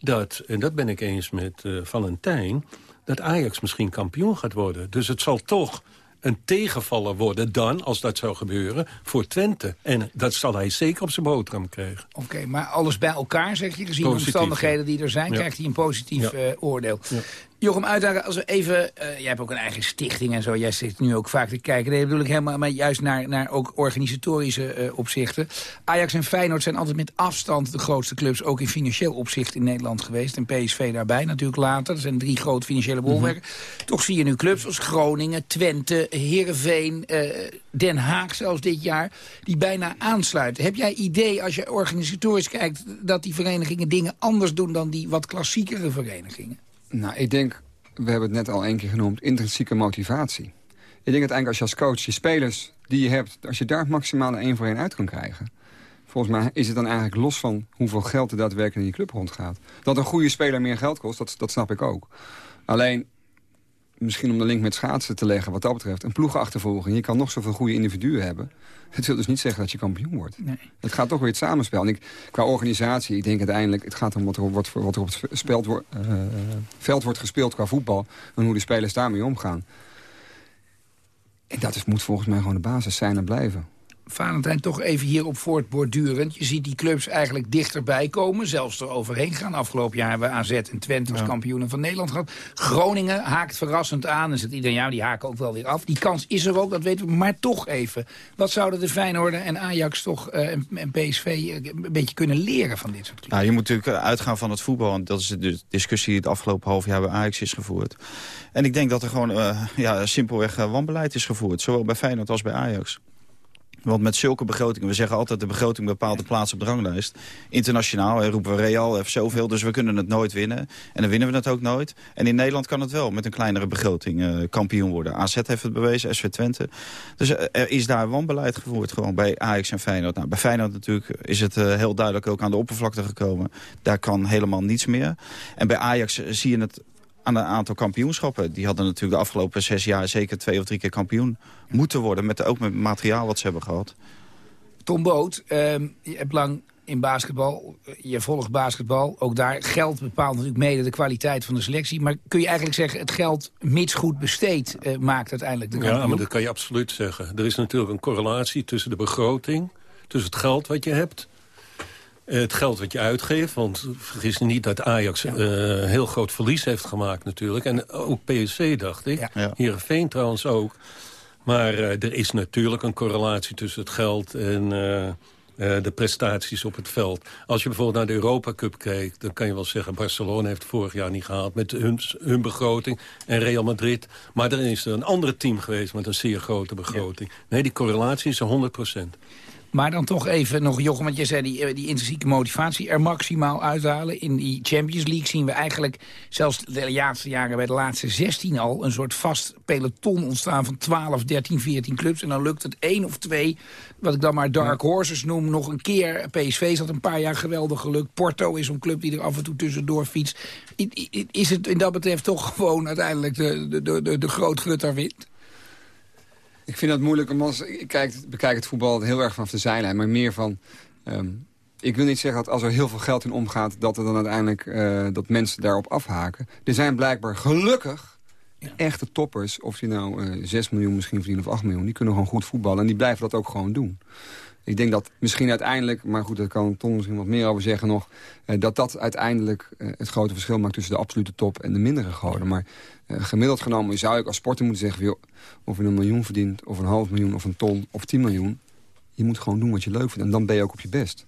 dat, en dat ben ik eens met uh, Valentijn... dat Ajax misschien kampioen gaat worden. Dus het zal toch een tegenvaller worden dan, als dat zou gebeuren, voor Twente. En dat zal hij zeker op zijn boterham krijgen. Oké, maar alles bij elkaar, zeg je, gezien de omstandigheden die er zijn... krijgt hij een positief ja. uh, oordeel. Ja. Jochem Uitdagen, als we even... Uh, jij hebt ook een eigen stichting en zo. Jij zit nu ook vaak te kijken. Nee, bedoel ik helemaal maar juist naar, naar ook organisatorische uh, opzichten. Ajax en Feyenoord zijn altijd met afstand de grootste clubs... ook in financieel opzicht in Nederland geweest. En PSV daarbij natuurlijk later. Er zijn drie grote financiële bolwerken. Mm -hmm. Toch zie je nu clubs als Groningen, Twente, Heerenveen... Uh, Den Haag zelfs dit jaar, die bijna aansluiten. Heb jij idee, als je organisatorisch kijkt... dat die verenigingen dingen anders doen dan die wat klassiekere verenigingen? Nou, ik denk, we hebben het net al één keer genoemd, intrinsieke motivatie. Ik denk uiteindelijk als je als coach je spelers die je hebt... als je daar maximaal één voor één uit kan krijgen... volgens mij is het dan eigenlijk los van hoeveel geld er daadwerkelijk in je club rondgaat. Dat een goede speler meer geld kost, dat, dat snap ik ook. Alleen, misschien om de link met schaatsen te leggen wat dat betreft... een ploegenachtervolging, je kan nog zoveel goede individuen hebben... Het wil dus niet zeggen dat je kampioen wordt. Nee. Het gaat toch weer het samenspel. En ik, qua organisatie, ik denk uiteindelijk... het gaat om wat er, wat, wat er op het speld, uh, veld wordt gespeeld qua voetbal... en hoe de spelers daarmee omgaan. En dat is, moet volgens mij gewoon de basis zijn en blijven. Valentijn, toch even hierop voortbordurend. Je ziet die clubs eigenlijk dichterbij komen, zelfs er overheen gaan. Afgelopen jaar hebben we AZ en Twente als ja. kampioenen van Nederland gehad. Groningen haakt verrassend aan. En zit iedereen, ja, die haken ook wel weer af. Die kans is er ook, dat weten we. Maar toch even, wat zouden de Feyenoord en Ajax toch uh, en, en, PSV uh, een beetje kunnen leren van dit soort clubs? Nou, je moet natuurlijk uitgaan van het voetbal. En dat is de discussie die het afgelopen half jaar bij Ajax is gevoerd. En ik denk dat er gewoon uh, ja, simpelweg wanbeleid is gevoerd. Zowel bij Feyenoord als bij Ajax. Want met zulke begrotingen, we zeggen altijd de begroting bepaalt de plaats op de ranglijst. Internationaal hè, roepen we Real heeft zoveel, dus we kunnen het nooit winnen. En dan winnen we het ook nooit. En in Nederland kan het wel met een kleinere begroting uh, kampioen worden. AZ heeft het bewezen, SV Twente. Dus uh, er is daar wanbeleid gevoerd gewoon bij Ajax en Feyenoord. Nou, bij Feyenoord natuurlijk is het uh, heel duidelijk ook aan de oppervlakte gekomen. Daar kan helemaal niets meer. En bij Ajax zie je het aan een aantal kampioenschappen. Die hadden natuurlijk de afgelopen zes jaar zeker twee of drie keer kampioen moeten worden. Met, ook met het materiaal wat ze hebben gehad. Tom Boot, uh, je hebt lang in basketbal, je volgt basketbal. Ook daar geld bepaalt natuurlijk mede de kwaliteit van de selectie. Maar kun je eigenlijk zeggen, het geld mits goed besteed uh, maakt uiteindelijk de kampioen? Ja, maar dat kan je absoluut zeggen. Er is natuurlijk een correlatie tussen de begroting, tussen het geld wat je hebt het geld wat je uitgeeft, want vergis niet dat Ajax ja. uh, heel groot verlies heeft gemaakt natuurlijk. En ook PSV, dacht ik. Ja. Heerenveen trouwens ook. Maar uh, er is natuurlijk een correlatie tussen het geld en uh, de prestaties op het veld. Als je bijvoorbeeld naar de Europa Cup kijkt... dan kan je wel zeggen, Barcelona heeft vorig jaar niet gehaald... met hun, hun begroting en Real Madrid. Maar er is er een ander team geweest met een zeer grote begroting. Ja. Nee, die correlatie is 100 procent. Maar dan toch even nog, Jochem, want je zei die, die intrinsieke motivatie er maximaal uithalen. In die Champions League zien we eigenlijk, zelfs de laatste jaren bij de laatste 16 al... een soort vast peloton ontstaan van 12, 13, 14 clubs. En dan lukt het één of twee, wat ik dan maar dark horses noem, nog een keer. PSV zat een paar jaar geweldig gelukt. Porto is een club die er af en toe tussendoor fietst. Is het in dat betreft toch gewoon uiteindelijk de, de, de, de, de grootgutter wint? Ik vind dat moeilijk, omdat ik kijk, bekijk het voetbal heel erg vanaf de zijlijn. Maar meer van... Um, ik wil niet zeggen dat als er heel veel geld in omgaat... dat er dan uiteindelijk uh, dat mensen daarop afhaken. Er zijn blijkbaar gelukkig ja. echte toppers. Of die nou uh, eh, 6 miljoen misschien verdienen of 8 miljoen. Die kunnen gewoon goed voetballen en die blijven dat ook gewoon doen. Ik denk dat misschien uiteindelijk, maar goed, daar kan Tom misschien wat meer over zeggen nog... Uh, dat dat uiteindelijk het grote verschil maakt tussen de absolute top en de mindere goden. Maar gemiddeld genomen zou ik als sporter moeten zeggen... Joh, of je een miljoen verdient, of een half miljoen, of een ton, of 10 miljoen... je moet gewoon doen wat je leuk vindt en dan ben je ook op je best.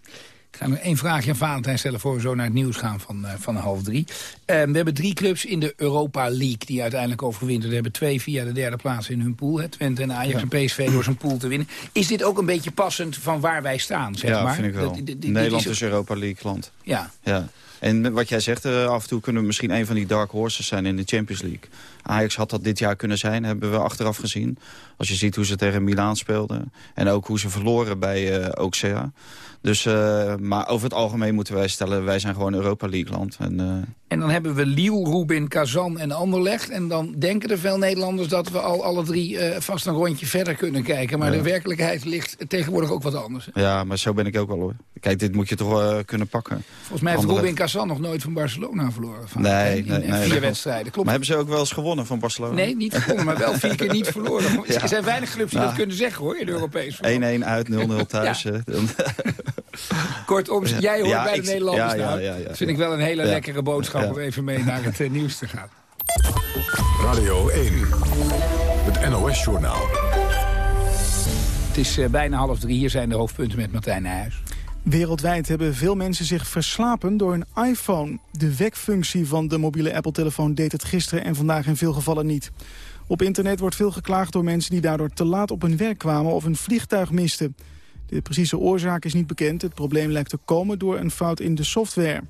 Ik ga nog één vraagje aan Valentijn stellen voor we zo naar het nieuws gaan van, uh, van half drie. Uh, we hebben drie clubs in de Europa League die uiteindelijk overwinteren. We hebben twee via de derde plaats in hun pool. Hè, Twente en Ajax ja. en PSV door zijn pool te winnen. Is dit ook een beetje passend van waar wij staan, zeg ja, maar? vind ik wel. Nederland is, is Europa League land. Ja. ja. En wat jij zegt, uh, af en toe kunnen we misschien een van die dark horses zijn in de Champions League. Ajax had dat dit jaar kunnen zijn, hebben we achteraf gezien. Als je ziet hoe ze tegen Milaan speelden. En ook hoe ze verloren bij uh, Auxerre. Dus, uh, maar over het algemeen moeten wij stellen, wij zijn gewoon Europa League land. En, uh, En dan hebben we Liel, Rubin, Kazan en Anderlecht. En dan denken er veel Nederlanders dat we al alle drie eh, vast een rondje verder kunnen kijken. Maar de werkelijkheid ligt tegenwoordig ook wat anders. Hè? Ja, maar zo ben ik ook wel hoor. Kijk, dit moet je toch kunnen pakken. Volgens mij heeft. Rubin Kazan nog nooit van Barcelona verloren. Van, Nee, in, nee, in nee, vier wedstrijden. Klopt. Maar hebben ze ook wel eens gewonnen van Barcelona? Nee, niet gewonnen, maar wel vier keer niet verloren. Ja. Er zijn weinig clubs die dat kunnen zeggen hoor, in Europees voetbal. 1-1 uit, 0-0 thuis. Ja. Kortom, jij hoort Ja, bij de ik- Nederlanders nou. ja, ja, dat vind ja. ik wel een hele Ja. lekkere boodschap Ja. om even mee naar het eh, nieuws te gaan. Radio 1. Het NOS-journaal. Het is eh, bijna half drie, hier zijn de hoofdpunten met Martijn Nijhuis. Wereldwijd hebben veel mensen zich verslapen door een iPhone. De wekfunctie van de mobiele Apple-telefoon deed het gisteren en vandaag in veel gevallen niet. Op internet wordt veel geklaagd door mensen die daardoor te laat op hun werk kwamen of een vliegtuig misten. De precieze oorzaak is niet bekend. Het probleem lijkt te komen door een fout in de software.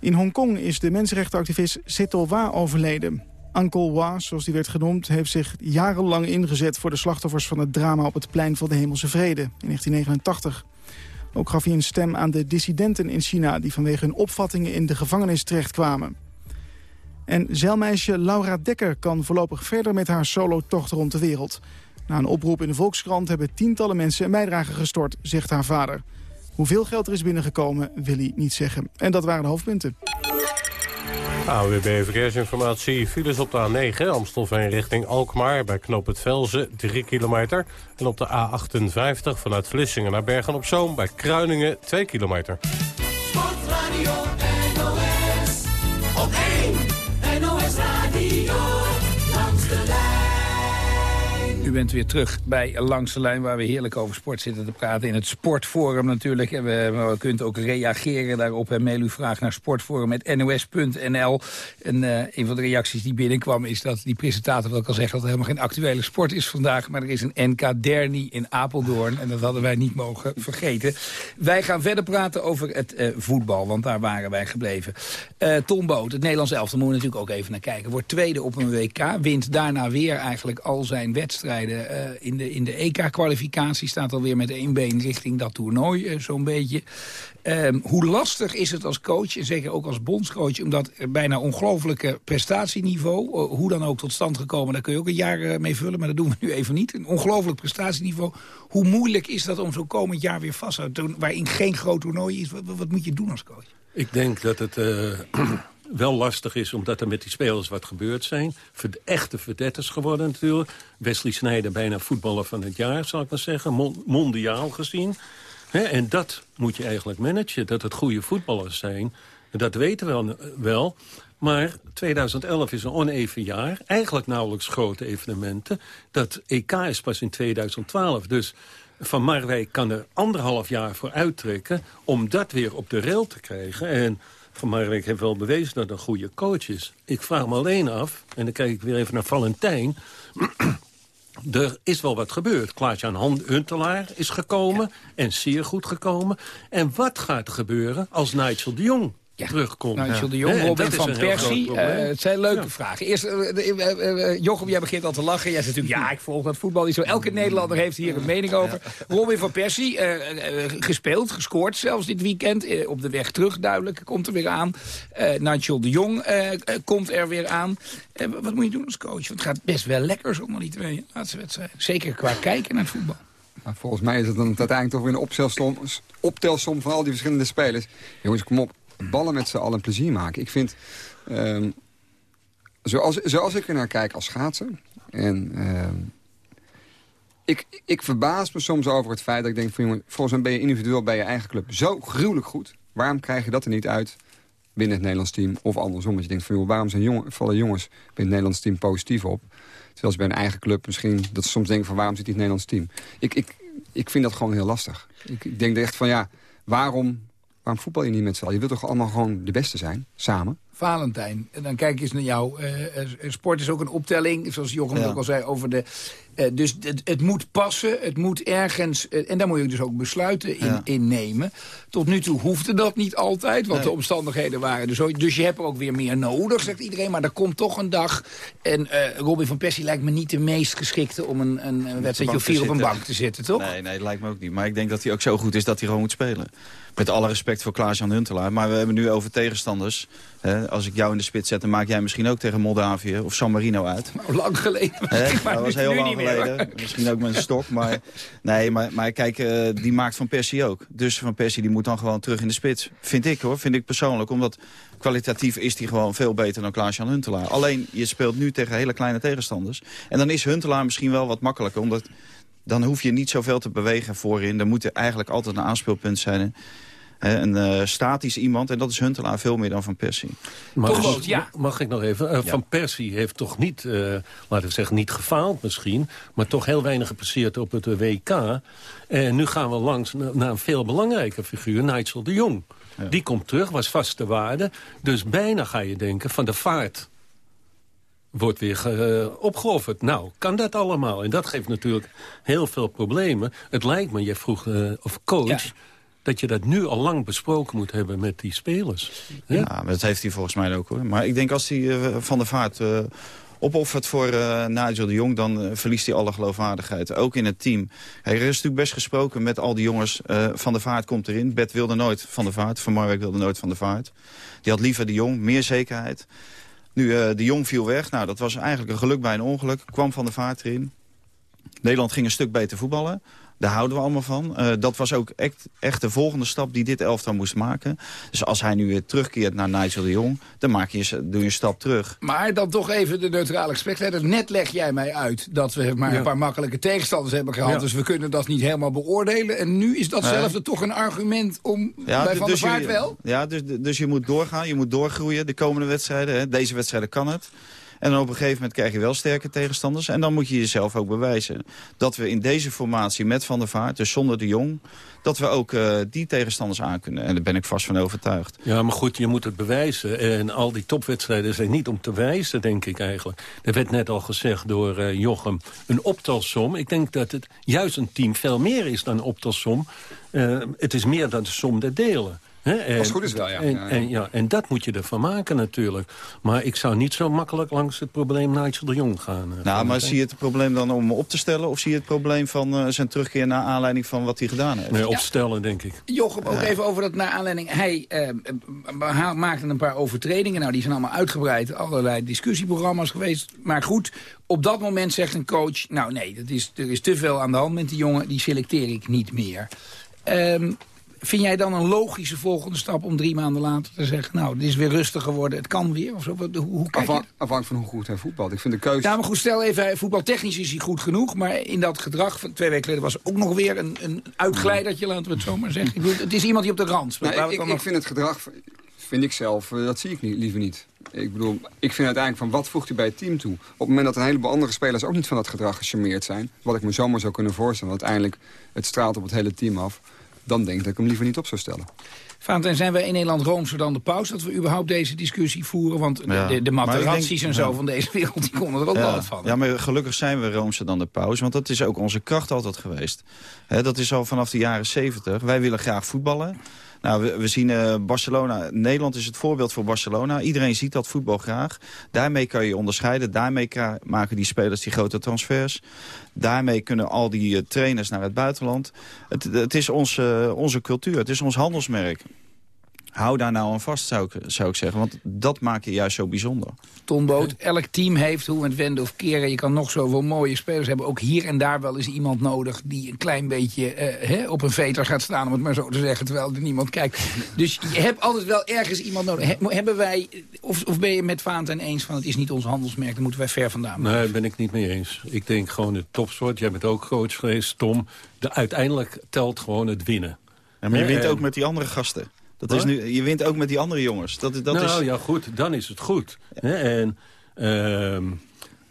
In Hongkong is de mensenrechtenactivist Seto Wa overleden. Uncle Wa, zoals die werd genoemd, heeft zich jarenlang ingezet... voor de slachtoffers van het drama op het plein van de Hemelse Vrede in 1989. Ook gaf hij een stem aan de dissidenten in China... die vanwege hun opvattingen in de gevangenis terechtkwamen. En zeilmeisje Laura Dekker kan voorlopig verder met haar solo-tocht rond de wereld. Na een oproep in de Volkskrant hebben tientallen mensen een bijdrage gestort, zegt haar vader. Hoeveel geld er is binnengekomen, wil hij niet zeggen. En dat waren de hoofdpunten. AWB Verkeersinformatie. Files op de A9, Amstelveen richting Alkmaar... bij Knoop het Velzen, 3 kilometer. En op de A58 vanuit Vlissingen naar Bergen-op-Zoom... bij Kruiningen, 2 kilometer. Sportradio NOS. Op 1 NOS Radio. U bent weer terug bij Langs de Lijn, waar we heerlijk over sport zitten te praten. In het Sportforum natuurlijk. En we, kunt ook reageren daarop en mail uw vraag naar sportforum.nos.nl. En eh, een van de reacties die binnenkwam is dat die presentator wel kan zeggen... dat er helemaal geen actuele sport is vandaag. Maar er is een NK Derny in Apeldoorn. En dat hadden wij niet mogen vergeten. Wij gaan verder praten over het eh, voetbal, want daar waren wij gebleven. Eh Tom Boot, het Nederlands elftal, moeten we natuurlijk ook even naar kijken. Wordt tweede op een WK, wint daarna weer eigenlijk al zijn wedstrijden. Eh, in de, in de EK-kwalificatie staat alweer met één been richting dat toernooi, eh, zo'n beetje. Ehm, hoe lastig is het als coach, en zeker ook als bondscoach... omdat er bijna ongelooflijke prestatieniveau... eh, hoe dan ook tot stand gekomen, daar kun je ook een jaar eh, mee vullen... maar dat doen we nu even niet. Een ongelooflijk prestatieniveau. Hoe moeilijk is dat om zo'n komend jaar weer vast te doen... waarin geen groot toernooi is? Wat, wat- moet je doen als coach? Ik denk dat het eh, wel lastig is, omdat er met die spelers wat gebeurd zijn. Echte verdetters geworden natuurlijk. Wesley Sneijder bijna voetballer van het jaar, zal ik maar zeggen. Mon- mondiaal gezien. En dat moet je eigenlijk managen, dat het goede voetballers zijn. Dat weten we wel, wel. Maar 2011 is een oneven jaar. Eigenlijk nauwelijks grote evenementen. Dat EK is pas in 2012. Dus Van Marwijk kan er anderhalf jaar voor uittrekken... om dat weer op de rail te krijgen. En Van Marwijk heeft wel bewezen dat een goede coach is. Ik vraag me alleen af, en dan kijk ik weer even naar Valentijn... Er is wel wat gebeurd. Klaas-Jan Huntelaar is gekomen en zeer goed gekomen. En wat gaat er gebeuren als Nigel de Jong terugkomt? Nigel de Jong, Robin van Persie. Eh, het zijn leuke Ja. vragen. Eerst, eh, eh, Jochem, jij begint al te lachen. Jij zegt natuurlijk, ja, ik volg dat voetbal niet zo. Elke Nederlander heeft hier een mening over. Robin van Persie, gespeeld, gescoord zelfs dit weekend. Op de weg terug, duidelijk, komt er weer aan. Eh Nigel de Jong komt er weer aan. Wat moet je doen als coach? Want het gaat best wel lekker zonder die twee laatste wedstrijden. Zeker qua kijken naar het voetbal. Maar volgens mij is het dan uiteindelijk toch weer een optelsom, optelsom van al die verschillende spelers. Jongens, kom op. Ballen met z'n allen plezier maken. Ik vind, ehm, zoals, zoals ik er naar kijk als schaatser... en ehm, ik, ik verbaas me soms over het feit dat ik denk... Van, jongen, volgens mij ben je individueel bij je eigen club zo gruwelijk goed. Waarom krijg je dat er niet uit binnen het Nederlands team of andersom? Dat je denkt van, waarom zijn jongen, vallen jongens binnen het Nederlands team positief op... Terwijl ze bij een eigen club misschien dat ze soms denken van waarom zit in het Nederlands team. Ik, ik, ik vind dat gewoon heel lastig. Ik, ik denk echt van ja, waarom, waarom voetbal je niet met z'n allen? Je wilt toch allemaal gewoon de beste zijn, samen? Valentijn, en dan kijk ik eens naar jou. Eh, sport is ook een optelling, zoals Jochem Ja. ook al zei, over de... eh, dus het, het moet passen, het moet ergens... eh, en daar moet je dus ook besluiten in, Ja. in nemen. Tot nu toe hoefde dat niet altijd, want Nee. de omstandigheden waren er zo. Dus je hebt er ook weer meer nodig, zegt iedereen. Maar er komt toch een dag. En eh, Robin van Persie lijkt me niet de meest geschikte... om een, een, wedstrijdje of vier op een bank te zitten, toch? Nee, nee, dat lijkt me ook niet. Maar ik denk dat hij ook zo goed is dat hij gewoon moet spelen. Met alle respect voor Klaas-Jan Huntelaar. Maar we hebben nu over tegenstanders. Als ik jou in de spits zet, dan maak jij misschien ook tegen Moldavië of San Marino uit. Nou, lang geleden. Maar dat was heel lang meer, geleden. Misschien ook met een stok. Maar, nee, maar, maar kijk, eh, die maakt Van Persie ook. Dus Van Persie die moet dan gewoon terug in de spits. Vind ik hoor, vind ik persoonlijk. Omdat kwalitatief is hij gewoon veel beter dan Klaas-Jan Huntelaar. Alleen, je speelt nu tegen hele kleine tegenstanders. En dan is Huntelaar misschien wel wat makkelijker. Omdat dan hoef je niet zoveel te bewegen voorin. Er moet er eigenlijk altijd een aanspeelpunt zijn. Een eh, statisch iemand. En dat is Huntelaar veel meer dan Van Persie. Maar Toch dus- ja. Mag ik nog even? Eh, Van Persie heeft toch niet, eh, laten we zeggen, niet gefaald misschien... maar toch heel weinig gepresseerd op het WK. En nu gaan we langs na- naar een veel belangrijker figuur, Nigel de Jong. Die komt terug, was vaste waarde. Dus bijna ga je denken, van de vaart wordt weer ge- eh, opgeofferd. Nou, kan dat allemaal? En dat geeft natuurlijk heel veel problemen. Het lijkt me, jij vroeg, eh, of coach... Ja. Dat je dat nu al lang besproken moet hebben met die spelers. Ja, dat heeft hij volgens mij ook hoor. Maar ik denk als hij eh, Van der Vaart eh, opoffert voor eh, Nigel de Jong... dan verliest hij alle geloofwaardigheid. Ook in het team. Er is natuurlijk best gesproken met al die jongens. Van der Vaart komt erin. Bert wilde nooit Van der Vaart. Van Marwijk wilde nooit Van der Vaart. Die had liever de Jong, meer zekerheid. Nu, de Jong viel weg. Nou, dat was eigenlijk een geluk bij een ongeluk. Kwam Van der Vaart erin. Nederland ging een stuk beter voetballen. Daar houden we allemaal van. Eh, dat was ook echt, echt de volgende stap die dit elftal moest maken. Dus als hij nu weer terugkeert naar Nigel de Jong... dan maak je, een- doe je een stap terug. Maar dan toch even de neutrale gespreksleider. Net leg jij mij uit dat we maar een paar makkelijke tegenstanders hebben gehad. Ja. Dus we kunnen dat niet helemaal beoordelen. En nu is datzelfde toch een argument om bij d- Van der dus Vaart je, wel? Ja, dus, dus je moet doorgaan, je moet doorgroeien de komende wedstrijden. Hè. Deze wedstrijden kan het. En dan op een gegeven moment krijg je wel sterke tegenstanders. En dan moet je jezelf ook bewijzen. Dat we in deze formatie met Van der Vaart, dus zonder de Jong... dat we ook eh, die tegenstanders aankunnen. En daar ben ik vast van overtuigd. Ja, maar goed, je moet het bewijzen. En al die topwedstrijden zijn niet om te wijzen, denk ik eigenlijk. Er werd net al gezegd door eh, Jochem, een optelsom. Ik denk dat het juist een team veel meer is dan een optelsom. Eh, het is meer dan de som der delen. En, Als het goed is wel, ja. En, Ja, ja. En, ja, en dat moet je ervan maken natuurlijk. Maar ik zou niet zo makkelijk langs het probleem Nigel de Jong gaan. eh, Nou, maar zie je het probleem dan om hem op te stellen... of zie je het probleem van eh, zijn terugkeer naar aanleiding van wat hij gedaan heeft? Nee, opstellen, denk ik. Jochem, ook even over dat naar aanleiding. Hij eh, maakte een paar overtredingen. Nou, die zijn allemaal uitgebreid. Allerlei discussieprogramma's geweest. Maar goed, op dat moment zegt een coach... nou nee, dat is, er is te veel aan de hand met die jongen. Die selecteer ik niet meer. Ehm, vind jij dan een logische volgende stap om drie maanden later te zeggen... nou, het is weer rustig geworden, het kan weer? Of zo? Hoe, hoe kijk je Afhan- Afhankelijk van hoe goed hij voetbalt. Ik vind de keuze... ja, maar goed, stel even, voetbaltechnisch is hij goed genoeg... maar in dat gedrag van twee weken geleden was er ook nog weer een, een uitglijdertje... laten we het zo maar zeggen. Ik bedoel, het is iemand die op de rand speelt. Nou, ik, ik, ik vind het gedrag, vind ik zelf, eh, dat zie ik niet, liever niet. Ik bedoel, ik vind uiteindelijk van wat voegt hij bij het team toe? Op het moment dat een heleboel andere spelers ook niet van dat gedrag gecharmeerd zijn... wat ik me zomaar zou kunnen voorstellen, want uiteindelijk het straalt op het hele team af... dan denk ik dat ik hem liever niet op zou stellen. Valentijn, zijn wij in Nederland roomser dan de paus... dat we überhaupt deze discussie voeren? Want Ja. de, de Materazzi's en zo ja. van deze wereld... die konden er ook wel wat van. Ja, maar gelukkig zijn we Roomser dan de paus. Want dat is ook onze kracht altijd geweest. Hè, dat is al vanaf de jaren 70. Wij willen graag voetballen. Nou, we, zien eh, Barcelona. Nederland is het voorbeeld voor Barcelona. Iedereen ziet dat voetbal graag. Daarmee kan je onderscheiden. Daarmee maken die spelers die grote transfers. Daarmee kunnen al die eh, trainers naar het buitenland. Het, het is onze, onze cultuur. Het is ons handelsmerk. Hou daar nou aan vast, zou ik, zou ik zeggen. Want dat maakt je juist zo bijzonder. Tonboot, elk team heeft, hoe het wenden of keren... je kan nog zoveel mooie spelers hebben. Ook hier en daar wel eens iemand nodig... die een klein beetje eh, hè, op een veter gaat staan, om het maar zo te zeggen... terwijl er niemand kijkt. Dus je hebt altijd wel ergens iemand nodig. He- hebben wij, of, of ben je met Vaantijn eens van... het is niet ons handelsmerk, daar moeten wij ver vandaan. Nee, daar ben ik niet mee eens. Ik denk gewoon het topsport. Jij bent ook coach geweest, Tom. De, uiteindelijk telt gewoon het winnen. Ja, maar je Nee, wint en- ook met die andere gasten. Dat Wat? is nu, je wint ook met die andere jongens. Dat, dat nou is, ja, goed, dan is het goed. En ehm,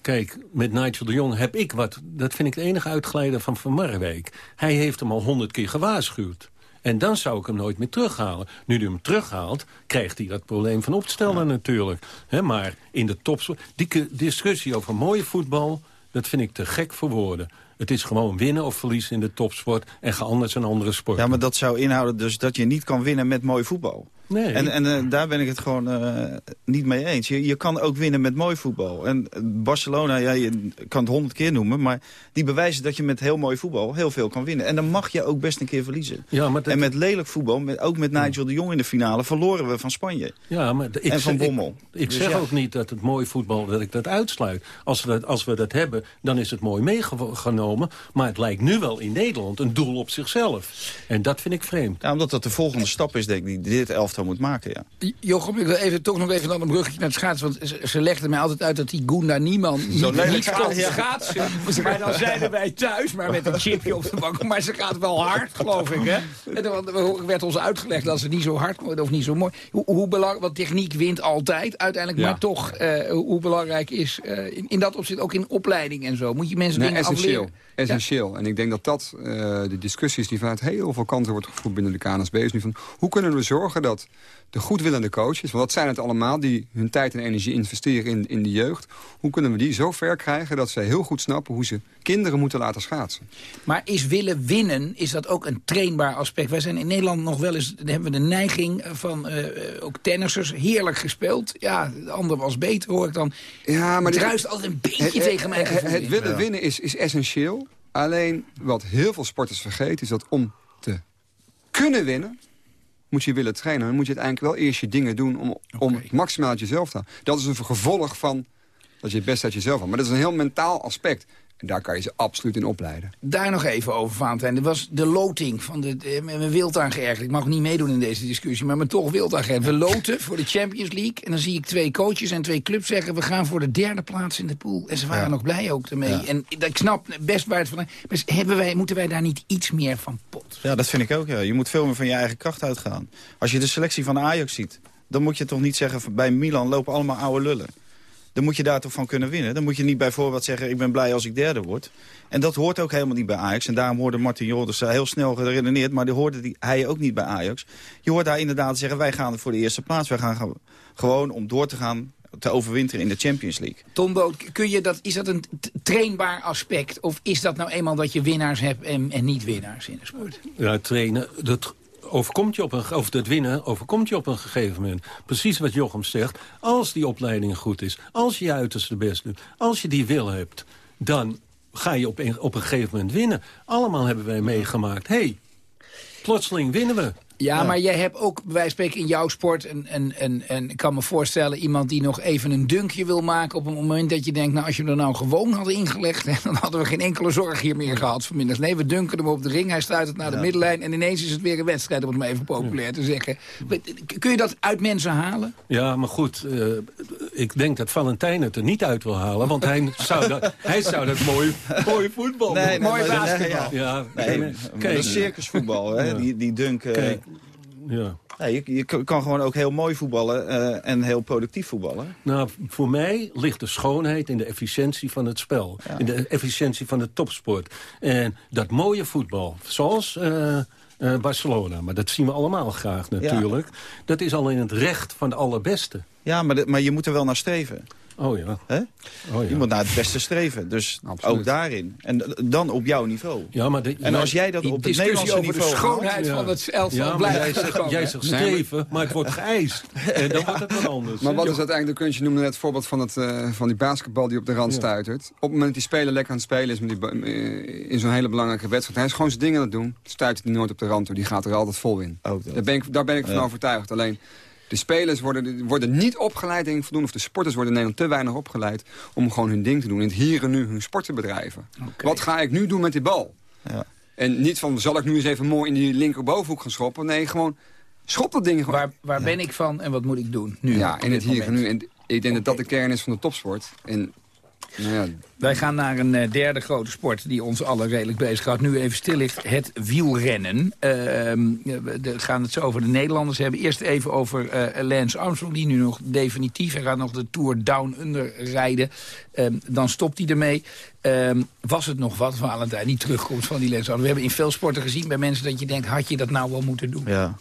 kijk, met Nigel de Jong heb ik wat... dat vind ik de enige uitglijder van Van Marwijk. Hij heeft hem al honderd keer gewaarschuwd. En dan zou ik hem nooit meer terughalen. Nu hij hem terughaalt, krijgt hij dat probleem van opstellen natuurlijk. Maar in de top... Die discussie over mooie voetbal, dat vind ik te gek voor woorden. Het is gewoon winnen of verliezen in de topsport... en ga anders een andere sport. Ja, maar dat zou inhouden dus dat je niet kan winnen met mooi voetbal. Nee. En, en eh, daar ben ik het gewoon eh, niet mee eens. Je, je kan ook winnen met mooi voetbal. En eh, Barcelona, ja, je kan het honderd keer noemen... maar die bewijzen dat je met heel mooi voetbal heel veel kan winnen. En dan mag je ook best een keer verliezen. Ja, maar dat- En met lelijk voetbal, met, ook met Nigel de Jong in de finale... verloren we van Spanje. Ja, maar ik En Van Bommel. Ik, ik Dus zeg ja. ook niet dat het mooi voetbal, dat ik dat uitsluit. Als we dat, als we dat hebben, dan is het mooi meegenomen. Maar het lijkt nu wel in Nederland een doel op zichzelf. En dat vind ik vreemd. Ja, omdat dat de volgende stap is, denk ik, die dit elftal moet maken, ja. Jochem, ik wil even, toch nog even dan een bruggetje naar het schaatsen. Want ze, ze legden mij altijd uit dat die Gunda Nieman niet, niet kon ja. schaatsen. Maar dan zeiden wij thuis, maar met een chipje op de bank. Maar ze gaat wel hard, geloof ik. Hè? En dan werd ons uitgelegd dat ze niet zo hard kon, of niet zo mooi. Hoe, hoe belangrijk, want techniek wint altijd uiteindelijk. Ja. Maar toch, eh, hoe belangrijk is eh, in, in dat opzicht ook in opleiding en zo. Moet je mensen Nee, dingen essentieel. afleren? Essentieel. En ik denk dat dat eh, de discussie is die vanuit heel veel kanten wordt gevoerd binnen de KNSB. Is nu van, hoe kunnen we zorgen dat de goedwillende coaches, want dat zijn het allemaal... die hun tijd en energie investeren in, in de jeugd... hoe kunnen we die zo ver krijgen dat zij heel goed snappen... hoe ze kinderen moeten laten schaatsen? Maar is willen winnen, is dat ook een trainbaar aspect? Wij zijn in Nederland nog wel eens, dan hebben we de neiging van eh, ook tennissers, heerlijk gespeeld. Ja, de ander was beter, hoor ik dan. Ja, maar het dit- ruist altijd een beetje Het- tegen mijn het- gevoel Het willen winnen is, is essentieel. Alleen wat heel veel sporters vergeten is dat om te kunnen winnen... moet je willen trainen. Dan moet je uiteindelijk wel eerst je dingen doen om, om maximaal uit jezelf te halen. Dat is een gevolg van dat je het best uit jezelf haalt. Maar dat is een heel mentaal aspect. En daar kan je ze absoluut in opleiden. Daar nog even over, Valentijn. Dat was de loting van de... de me wild aangeërgerd. Ik mag niet meedoen in deze discussie, maar me toch wild aangeërgerd. We loten voor de Champions League. En dan zie ik twee coaches en twee clubs zeggen... we gaan voor de derde plaats in de pool. En ze waren nog blij ook ermee. En ik snap best waar het van... Maar hebben wij, moeten wij daar niet iets meer van pot? Ja, dat vind ik ook, ja. Je moet veel meer van je eigen kracht uitgaan. Als je de selectie van Ajax ziet... dan moet je toch niet zeggen... bij Milan lopen allemaal oude lullen. Dan moet je daar toch van kunnen winnen. Dan moet je niet bijvoorbeeld zeggen... ik ben blij als ik derde word. En dat hoort ook helemaal niet bij Ajax. En daarom hoorde Martin Jolders heel snel geredeneerd... maar die hoorde die, hij ook niet bij Ajax. Je hoort daar inderdaad zeggen... wij gaan voor de eerste plaats. Wij gaan ge- gewoon om door te gaan... te overwinteren in de Champions League. Tom Boot, kun je dat, is dat een trainbaar aspect? Of is dat nou eenmaal dat je winnaars hebt en, en niet winnaars in de sport? Ja, trainen, dat overkomt je op een, of dat winnen overkomt je op een gegeven moment. Precies wat Jochem zegt. Als die opleiding goed is, als je je uiterste best doet... als je die wil hebt, dan ga je op een, op een gegeven moment winnen. Allemaal hebben wij meegemaakt. hey, plotseling winnen we. Ja, maar jij hebt ook bij wijze van spreken in jouw sport... En, en, en, en ik kan me voorstellen, iemand die nog even een dunkje wil maken... op een moment dat je denkt, nou als je hem er nou gewoon had ingelegd... hè, dan hadden we geen enkele zorg hier meer gehad vanmiddag. Nee, we dunken hem op de ring, hij sluit het naar de middenlijn... en ineens is het weer een wedstrijd, om het maar even populair te zeggen. Kun je dat uit mensen halen? Ja, maar goed, eh, ik denk dat Valentijn het er niet uit wil halen... want hij zou dat, hij zou dat mooi, mooi voetbal doen. Mooi maar- basketbal. ja. Ja, Nee, maar kijk, dat is circusvoetbal, hè? Die, die dunk... eh, kijk, ja. nee, je, je kan gewoon ook heel mooi voetballen eh, en heel productief voetballen. Nou, voor mij ligt de schoonheid in de efficiëntie van het spel. In de efficiëntie van de topsport. En dat mooie voetbal, zoals eh, eh, Barcelona... maar dat zien we allemaal graag natuurlijk... dat is al in het recht van de allerbeste. Ja, maar, de- maar je moet er wel naar streven. Oh ja. Hè? Oh, Je ja. moet naar het beste streven. Dus Absoluut. ook daarin. En dan op jouw niveau. Ja, maar de, En als jij dat op het Nederlandse over de niveau haalt- schoonheid Ja. van het elftal Ja, maar blijft jij zegt, jij streven, maar het wordt geëist. en dan wordt het wat anders. Maar wat is uiteindelijk de kunst? Je noemde net het voorbeeld van, het, eh, van die basketbal die op de rand Ja. stuitert. Op het moment dat die speler lekker aan het spelen is met die, eh, in zo'n hele belangrijke wedstrijd... hij is gewoon zijn dingen aan het doen, stuitert hij nooit op de rand toe. Die gaat er altijd vol in. Ook dat. Daar ben ik, daar ben ik van Ja. overtuigd. Alleen, de spelers worden, worden niet opgeleid, denk ik voldoende... of de sporters worden in Nederland te weinig opgeleid... om gewoon hun ding te doen, in het hier en nu hun sport te bedrijven. Wat ga ik nu doen met die bal? Ja. En niet van, zal ik nu eens even mooi in die linkerbovenhoek gaan schoppen? Nee, gewoon, schop dat ding gewoon. Waar, waar ben ik van en wat moet ik doen nu? Ja, in het hier en nu. En ik denk dat dat de kern is van de topsport. En ja, Wij gaan naar een eh, derde grote sport die ons allen redelijk bezighoudt. Nu even stil ligt, het wielrennen. Ehm, ja, we gaan het zo over de Nederlanders hebben. Eerst even over eh, Lance Armstrong, die nu nog definitief... hij gaat nog de Tour Down Under rijden. Ehm, dan stopt hij ermee. Ehm, was het nog wat, Valentijn, die terugkomst van die Lance Armstrong? We hebben in veel sporten gezien bij mensen dat je denkt... had je dat nou wel moeten doen? Ja.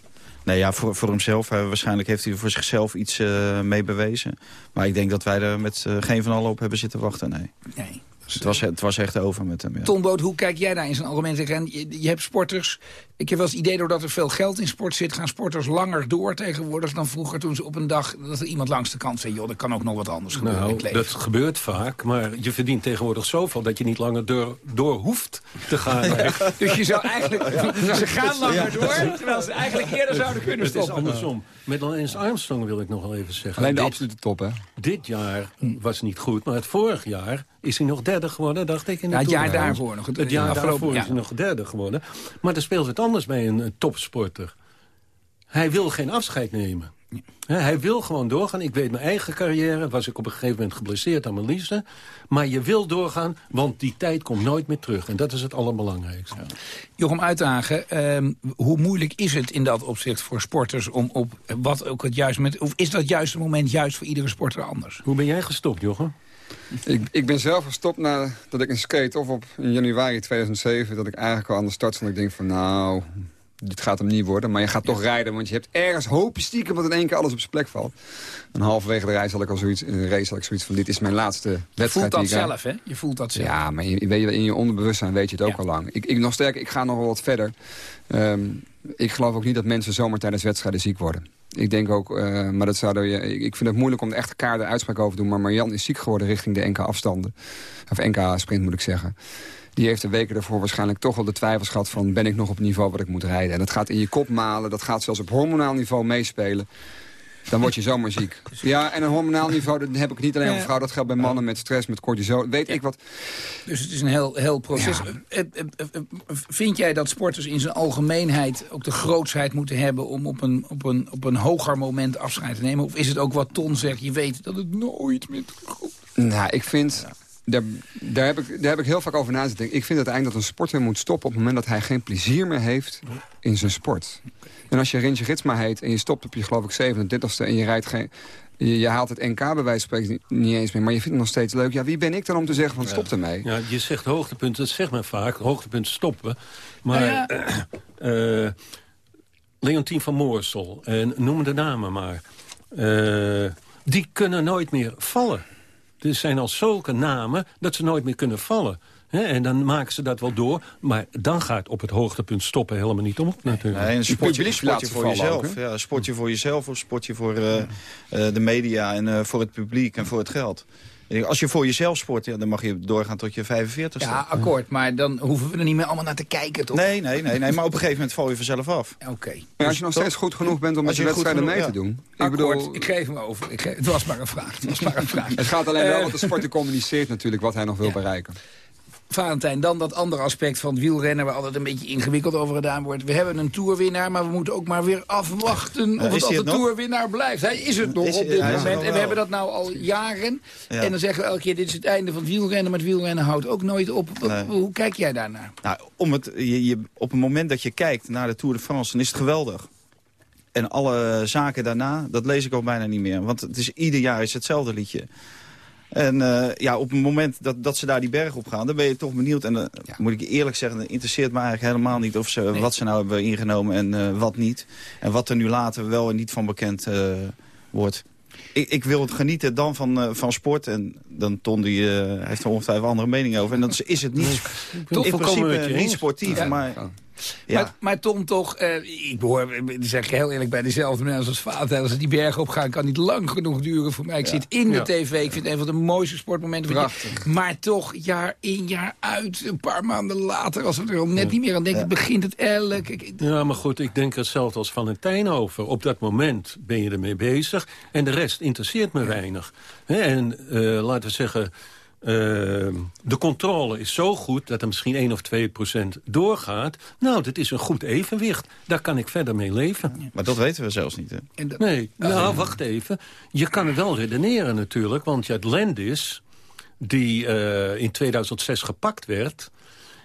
Nee, ja, voor, voor hemzelf. waarschijnlijk heeft hij er voor zichzelf iets eh, mee bewezen. Maar ik denk dat wij er met eh, geen van allen op hebben zitten wachten, nee. Nee. Het was, het was echt over met hem, ja. Boot, hoe kijk jij daar in zijn algemeen? Je, je hebt sporters, ik heb wel eens het idee doordat er veel geld in sport zit... gaan sporters langer door tegenwoordig dan vroeger toen ze op een dag... dat er iemand langs de kant zei, joh, er kan ook nog wat anders gebeuren in Nou, het leven. dat gebeurt vaak, maar je verdient tegenwoordig zoveel... dat je niet langer door, door hoeft te gaan. Dus je zou eigenlijk, ze gaan langer door, terwijl ze eigenlijk eerder zouden kunnen Het is stoppen. andersom. Met Lance Armstrong wil ik nog wel even zeggen. Alleen de dit, absolute top, hè? dit jaar was niet goed, maar het vorig jaar is hij nog derde geworden, dacht ik. In de Ja, het jaar daarvoor nog. Het- Het jaar daarvoor ja. is hij nog derde geworden. Maar er speelt het anders bij een, topsporter. Hij wil geen afscheid nemen. Hè, hij wil gewoon doorgaan. Ik weet mijn eigen carrière. Was ik op een gegeven moment geblesseerd aan mijn liefde. Maar je wil doorgaan, want die tijd komt nooit meer terug. En dat is het allerbelangrijkste. Jochem Uitdagen, ehm, hoe moeilijk is het in dat opzicht voor sporters... om op wat ook het juist met... of is dat juiste moment juist voor iedere sporter anders? Hoe ben jij gestopt, Jochem? Ik, ik ben zelf gestopt nadat ik een skate of op in januari 2007... dat ik eigenlijk al aan de start stond. Ik denk van nou, dit gaat hem niet worden. Maar je gaat toch rijden, want je hebt ergens hoop je stiekem... dat in één keer alles op zijn plek valt. En halverwege de reis had ik al zoiets, in de race had ik zoiets van... dit is mijn laatste Je wedstrijd voelt dat zelf, hè? Je voelt dat zelf. Ja, maar je, weet je, in je onderbewustzijn weet je het ook al lang. Ik, ik, nog sterker, ik ga nog wel wat verder. Ehm, ik geloof ook niet dat mensen zomaar tijdens wedstrijden ziek worden. Ik denk ook, eh, maar dat zouden je, ik, vind het moeilijk om de echte kaart de uitspraak over te doen. Maar Marjan is ziek geworden richting de NK afstanden. Of NK sprint moet ik zeggen. Die heeft de weken daarvoor waarschijnlijk toch wel de twijfels gehad van... ben ik nog op het niveau wat ik moet rijden? En dat gaat in je kop malen, dat gaat zelfs op hormonaal niveau meespelen. Dan word je zomaar ziek. Ja, en een hormonaal niveau, dat heb ik niet alleen over vrouwen. Dat geldt bij mannen met stress, met cortisol. Weet ik wat. Dus het is een heel, heel proces. Eh, eh, eh, Vind jij dat sporters in zijn algemeenheid ook de grootsheid moeten hebben... om op een, op, een, op een hoger moment afscheid te nemen? Of is het ook wat Ton zegt, je weet dat het nooit meer goed Nou, ik vind... Daar, daar, heb ik, daar heb ik heel vaak over na zitten denken. Ik vind uiteindelijk dat een sporter moet stoppen... op het moment dat hij geen plezier meer heeft in zijn sport. En als je Rintje Ritsma heet en je stopt op je geloof ik 27ste... en je rijdt geen... Je, je haalt het NK bij wijze van spreken niet- niet eens meer... maar je vindt het nog steeds leuk. Ja, wie ben ik dan om te zeggen van stop ermee? Ja, je zegt hoogtepunt, dat zegt men vaak. Hoogtepunt stoppen. Maar ja. eh, eh, Leontien van Moorsel, en noem de namen maar... eh, die kunnen nooit meer vallen. Er zijn al zulke namen dat ze nooit meer kunnen vallen. Hè, en dan maken ze dat wel door. Maar dan gaat op het hoogtepunt stoppen helemaal niet om. Natuurlijk. Nee, een sportje, voor jezelf. ook, ja, een sportje voor jezelf of sportje voor eh, eh, de media en eh, voor het publiek en voor het geld. Ik denk, Als je voor jezelf sport, ja, dan mag je doorgaan tot je 45ste. Ja, akkoord. Maar dan hoeven we er niet meer allemaal naar te kijken, toch? Nee, nee, nee, nee, maar op een gegeven moment val je vanzelf af. Oké. Maar als je nog steeds goed genoeg bent om met je goed wedstrijden mee te doen... Ik Akkoord, bedoel, ik geef hem over. Ik geef- het was maar een vraag. Het was maar een vraag. het gaat alleen wel, Eh, want de sporter communiceert natuurlijk... wat hij nog wil Ja. bereiken. Valentijn, dan dat andere aspect van wielrennen... waar altijd een beetje ingewikkeld over gedaan wordt. We hebben een toerwinnaar, maar we moeten ook maar weer afwachten... of het al de toerwinnaar blijft. Hij is het nog Is- op dit moment. En we wel. hebben dat nou al jaren. Ja. En dan zeggen we elke keer, dit is het einde van het wielrennen... maar het wielrennen houdt ook nooit op. Nee. Hoe kijk jij daarnaar? Nou, om het, je, je, op het moment dat je kijkt naar de Tour de France, dan is het geweldig. En alle zaken daarna, dat lees ik ook bijna niet meer. Want het is, ieder jaar is hetzelfde liedje. En eh, ja, op het moment dat, dat ze daar die berg op gaan, dan ben je toch benieuwd. En dan moet ik eerlijk zeggen, dan interesseert me eigenlijk helemaal niet of ze, wat ze nou hebben ingenomen en eh, wat niet. En wat er nu later wel en niet van bekend eh, wordt. Ik, ik wil het genieten dan van, eh, van sport. En dan Ton die, eh, heeft er ongetwijfeld andere mening over. En dan is- is het niet, het in principe niet sportief. Ja. Maar, Ja. Maar, maar Tom toch, eh, ik behoor, zeg ik heel eerlijk, bij dezelfde mensen als vader. Als ze die berg op gaan, kan niet lang genoeg duren voor mij. Ik zit in de Ja. tv, ik vind het een van de mooiste sportmomenten. Prachtig. Maar toch, jaar in, jaar uit, een paar maanden later, als we er al net niet meer aan denken, begint het elk. Ja, maar goed, ik denk hetzelfde als Valentijn over. Op dat moment ben je ermee bezig en de rest interesseert me weinig. En eh, laten we zeggen, eh, de controle is zo goed dat er misschien 1 of 2 procent doorgaat. Nou, dat is een goed evenwicht. Daar kan ik verder mee leven. maar dat weten we zelfs niet. Hè? Nee, nou, wacht even. Je kan het wel redeneren natuurlijk, want je had Landis... die eh, in 2006 gepakt werd...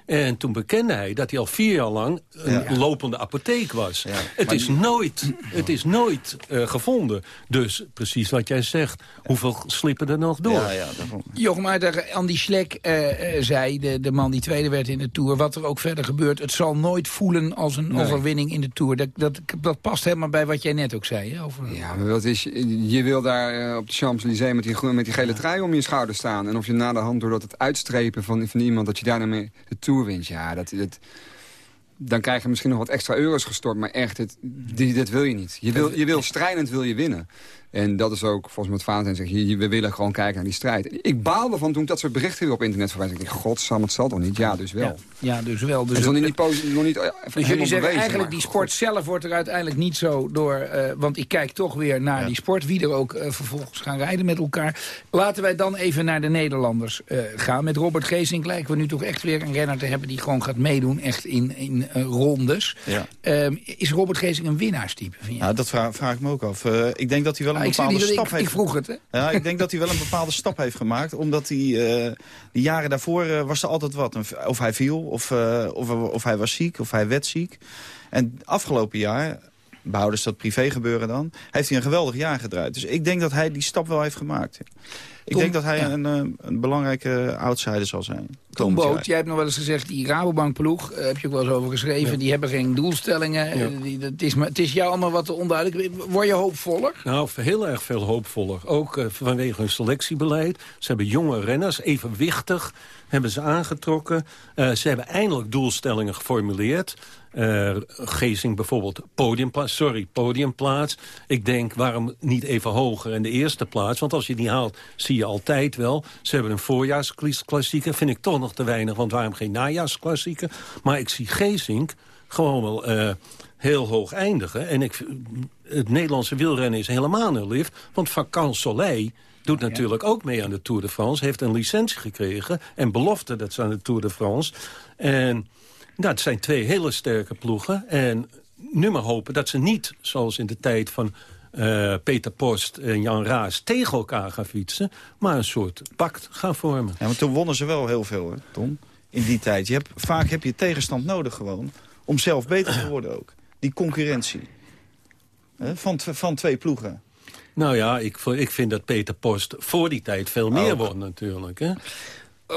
En toen bekende hij dat hij al vier jaar lang een Ja. lopende apotheek was. Het, is nooit, het is nooit eh, gevonden. Dus precies wat jij zegt, hoeveel slippen er nog door? Ja, ja, daarom. Jochem Uitdager, Andy Schlek eh, eh, zei, de, de man die tweede werd in de Tour... wat er ook verder gebeurt, het zal nooit voelen als een Nee. overwinning in de Tour. Dat, dat, dat past helemaal bij wat jij net ook zei. Hè, over, Ja, maar wat is, je wil daar op de Champs-Élysées met die, met die gele trui om je schouder staan. En of je na de hand, doordat het uitstrepen van, van iemand... dat je daarna mee de Tour wint. Ja, dat, dat, dan krijg je misschien nog wat extra euro's gestort. Maar echt, het, die, dat wil je niet. Je wil, je wil strijdend wil je winnen. En dat is ook, volgens mij wat Valentijn zegt... we willen gewoon kijken naar die strijd. Ik baalde van toen ik dat soort berichten weer op internet zag. Ik dacht, godsam, het zal toch niet? Ja, dus wel. ja, ja, dus wel. Dus Het nog het- niet, posi- nog niet eh, Dus jullie zeggen bewezen, eigenlijk maar die sport zelf wordt er uiteindelijk niet zo door... eh, want ik kijk toch weer naar die sport, wie er ook eh, vervolgens gaan rijden met elkaar. Laten wij dan even naar de Nederlanders eh, gaan. Met Robert Geesink lijken we nu toch echt weer een renner te hebben... die gewoon gaat meedoen, echt in, in eh, rondes. Ja. Ehm, is Robert Geesink een winnaarstype, vind je? Ja, dat vraag, vraag ik me ook af. Eh, ik denk dat hij wel een ik, bepaalde stap ik, ik heeft vroeg het, hè? Ja, ik denk dat hij wel een bepaalde stap heeft gemaakt. Omdat hij, eh, die jaren daarvoor eh, was er altijd wat. Of hij viel, of, eh, of, of hij was ziek, of hij werd ziek. En afgelopen jaar, behoudens dat privé gebeuren dan... heeft hij een geweldig jaar gedraaid. Dus ik denk dat hij die stap wel heeft gemaakt. Ik Tom, denk dat hij ja. een, eh, een belangrijke outsider zal zijn. Tom. Boot, jij hebt nog wel eens gezegd... die Rabobankploeg, eh, heb je ook wel eens over geschreven... die hebben geen doelstellingen. eh, die, dat is, maar, het is jou allemaal wat onduidelijk. Word je hoopvoller? Nou, heel erg veel hoopvoller. Ook vanwege hun selectiebeleid. Ze hebben jonge renners, evenwichtig, hebben ze aangetrokken. Eh, ze hebben eindelijk doelstellingen geformuleerd. Geesing bijvoorbeeld podiumplaats, sorry, podiumplaats. Ik denk, waarom niet even hoger in de eerste plaats? Want als je die haalt, zie je altijd wel. Ze hebben een voorjaarsklassieker, vind ik toch nog te weinig. Want waarom geen najaarsklassieker? Maar ik zie Geesink gewoon wel eh, heel hoog eindigen. En ik, het Nederlandse wielrennen is helemaal een lift. Want Vacan Soleil doet natuurlijk ook mee aan de Tour de France. Heeft een licentie gekregen en belofte dat ze aan de Tour de France. En nou, het zijn twee hele sterke ploegen. En nu maar hopen dat ze niet, zoals in de tijd van eh, Peter Post en Jan Raas... tegen elkaar gaan fietsen, maar een soort pact gaan vormen. Ja, maar toen wonnen ze wel heel veel, hè, Tom. In die tijd. Je hebt, vaak heb je tegenstand nodig gewoon. Om zelf beter te worden ook. Die concurrentie. Hè, van, van twee ploegen. Nou ja, ik, ik vind dat Peter Post voor die tijd veel meer Ook. wordt natuurlijk. Hè?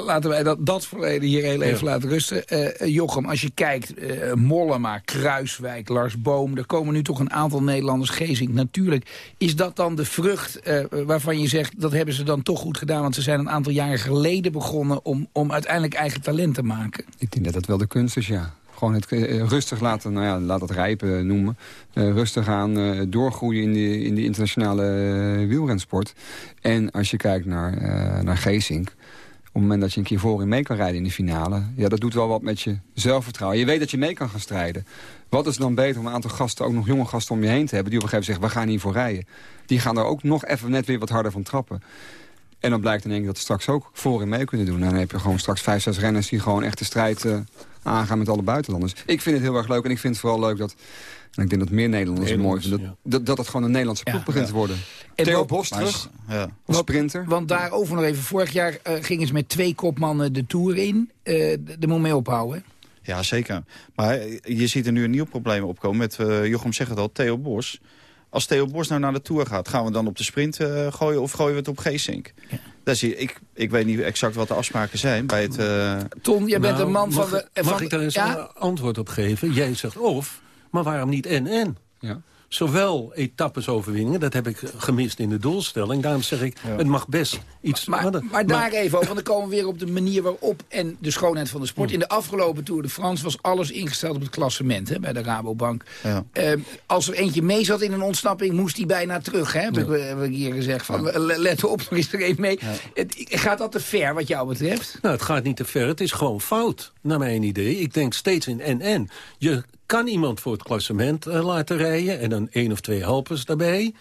Laten wij dat, dat verleden hier heel even Ja. laten rusten. Eh, eh, Jochem, als je kijkt, eh, Mollema, Kruiswijk, Lars Boom... er komen nu toch een aantal Nederlanders, Gezink natuurlijk. Is dat dan de vrucht waarvan je zegt... dat hebben ze dan toch goed gedaan... want ze zijn een aantal jaren geleden begonnen... om, om uiteindelijk eigen talent te maken? Ik denk dat dat wel de kunst is, ja. Gewoon het rustig laten, nou ja, laat het rijpen noemen. Rustig aan doorgroeien in de, in de internationale eh, wielrensport. En als je kijkt naar, naar Geesink... het moment dat je een keer voorin mee kan rijden in de finale... ja, dat doet wel wat met je zelfvertrouwen. Je weet dat je mee kan gaan strijden. Wat is dan beter om een aantal gasten, ook nog jonge gasten om je heen te hebben... die op een gegeven moment zeggen, we gaan hiervoor rijden. Die gaan er ook nog even net weer wat harder van trappen. En dan blijkt in één dat ze straks ook voorin mee kunnen doen. En dan heb je gewoon straks vijf, zes renners die gewoon echt de strijd eh, aangaan met alle buitenlanders. Ik vind het heel erg leuk en ik vind het vooral leuk dat... En ik denk dat meer Nederlanders het mooi vinden. Dat, dat, dat het gewoon een Nederlandse ploeg Ja. begint te worden. En Theo Bos terug, ja. sprinter. Want daarover nog even. Vorig jaar eh, gingen ze met twee kopmannen de Tour in. Eh daar moet mee ophouden. Ja, zeker. Maar je ziet er nu een nieuw probleem opkomen met, eh, Jochem zegt het al, Theo Bos. Als Theo Bos nou naar de Tour gaat, gaan we dan op de sprint eh, gooien of gooien we het op Geesink? Daar zie ik, ik weet niet exact wat de afspraken zijn bij het... eh, Ton, jij bent Nou, een man mag, van de... Mag ik daar eens ja? een antwoord op geven? Jij zegt of, maar waarom niet en-en? Ja. Zowel etappesoverwinningen, dat heb ik gemist in de doelstelling. Daarom zeg ik, het mag best iets Maar, maar daar even over, want dan komen we weer op de manier waarop... en de schoonheid van de sport. In de afgelopen Tour de France was alles ingesteld op het klassement hè, bij de Rabobank. ja. Eh, als er eentje mee zat in een ontsnapping, moest hij bijna terug. Hè? Heb, ik, heb ik hier gezegd. Van, le- Let op, er is er één mee. Het, gaat dat te ver wat jou betreft? Nou, het gaat niet te ver. Het is gewoon fout, naar mijn idee. Ik denk steeds in en-en. Je kan iemand voor het klassement eh, laten rijden... en dan één of twee helpers daarbij.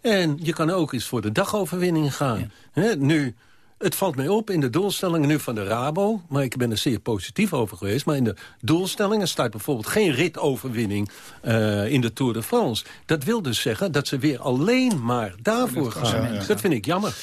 En je kan ook eens voor de dagoverwinning gaan. Nu, het valt mij op in de doelstellingen nu van de Rabo... maar ik ben er zeer positief over geweest... maar in de doelstellingen staat bijvoorbeeld geen ritoverwinning... eh, in de Tour de France. Dat wil dus zeggen dat ze weer alleen maar daarvoor gaan. Dat vind ik jammer.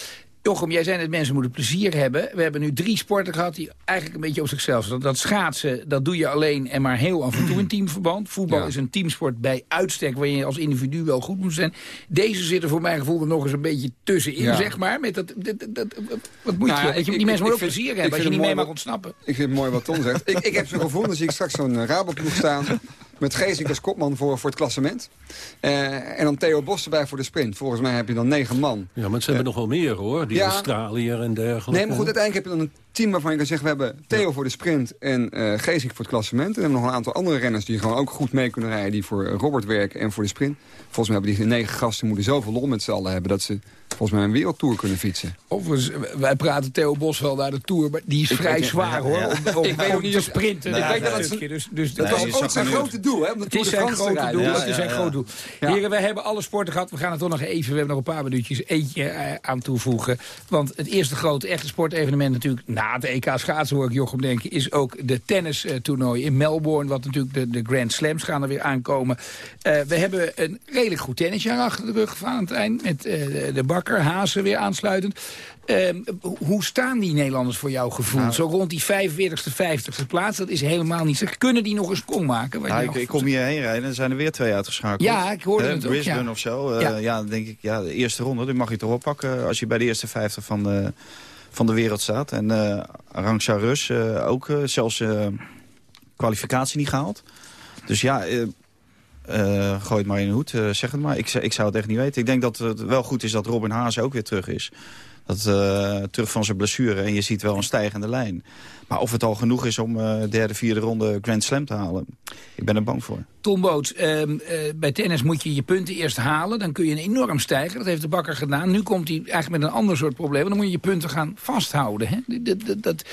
Jochem, jij zei net, mensen moeten plezier hebben. We hebben nu drie sporten gehad die eigenlijk een beetje op zichzelf staan. Dat schaatsen, dat doe je alleen en maar heel af en toe in teamverband. Voetbal Ja. is een teamsport bij uitstek... waar je als individu wel goed moet zijn. Deze zitten voor mijn gevoel er nog eens een beetje tussenin, Ja. zeg maar. Met dat, dat, dat- wat moet Nou je? ja, ik- die mensen moeten ook vind- plezier hebben als je niet het mee mag ontsnappen. Ik vind het mooi wat Ton zegt. ik, ik heb zo'n gevoel, dan zie ik straks zo'n uh, Raboploeg staan... met Geesink als kopman voor, voor het klassement. Eh, en dan Theo Bos erbij voor de sprint. Volgens mij heb je dan negen man. Ja, maar ze hebben nog wel meer hoor. Die. Australiër en dergelijke. Nee, maar goed, uiteindelijk heb je dan een team waarvan je kan zeggen... we hebben Theo voor de sprint en eh Geesink voor het klassement. En we hebben nog een aantal andere renners die gewoon ook goed mee kunnen rijden... die voor Robert werken en voor de sprint. Volgens mij hebben die negen gasten moeten zoveel lol met z'n allen hebben... dat ze volgens mij een wereldtour kunnen fietsen. Overigens, wij praten Theo Bos wel naar de Tour, maar die is vrij zwaar hoor. ja. Om, om, Ik weet ook niet te sprinten. Ik weet dat het. Dus, dus Dat was ook zijn grote doel, hè? Om de Het is zijn grote doel. Het is zijn groot doel. Heren, we hebben alle sporten gehad. We gaan er toch nog even, we hebben nog een paar minuutjes, eentje eh, aan toevoegen. Want het eerste grote echte sportevenement natuurlijk, na het EK schaatsen hoor ik Jochem denken, is ook de tennistoernooi in Melbourne. Wat natuurlijk de, de Grand Slams gaan er weer aankomen. Eh, we hebben een redelijk goed tennisjaar achter de rug van het eind. Met eh, de- de bakker, Hazen weer aansluitend. Ehm, hoe staan die Nederlanders voor jouw gevoel? Nou. Zo rond die 45ste, 50ste plaats, dat is helemaal niet zeg. Kunnen die nog een sprong maken? Jou- ik, ik kom hierheen rijden en zijn er weer twee uitgeschakeld. Ja, ik hoorde het ook, Brisbane ja. of zo. Eh, Ja. ja. dan denk ik, ja, de eerste ronde, die mag je toch oppakken als je bij de eerste 50 van de, van de wereld staat. En eh Arantxa Rus eh, ook eh, zelfs kwalificatie niet gehaald. Dus ja, gooi het maar in de hoed, zeg het maar. Ik, ik zou het echt niet weten. Ik denk dat het wel goed is dat Robin Haas ook weer terug is. Dat, terug van zijn blessure en je ziet wel een stijgende lijn. Maar of het al genoeg is om eh derde, vierde ronde Grand Slam te halen, ik ben er bang voor. Tom Boots, ehm, eh, bij tennis moet je je punten eerst halen. Dan kun je enorm stijgen. Dat heeft de bakker gedaan. Nu komt hij eigenlijk met een ander soort probleem. Dan moet je je punten gaan vasthouden. Hè? Dat, dat, dat,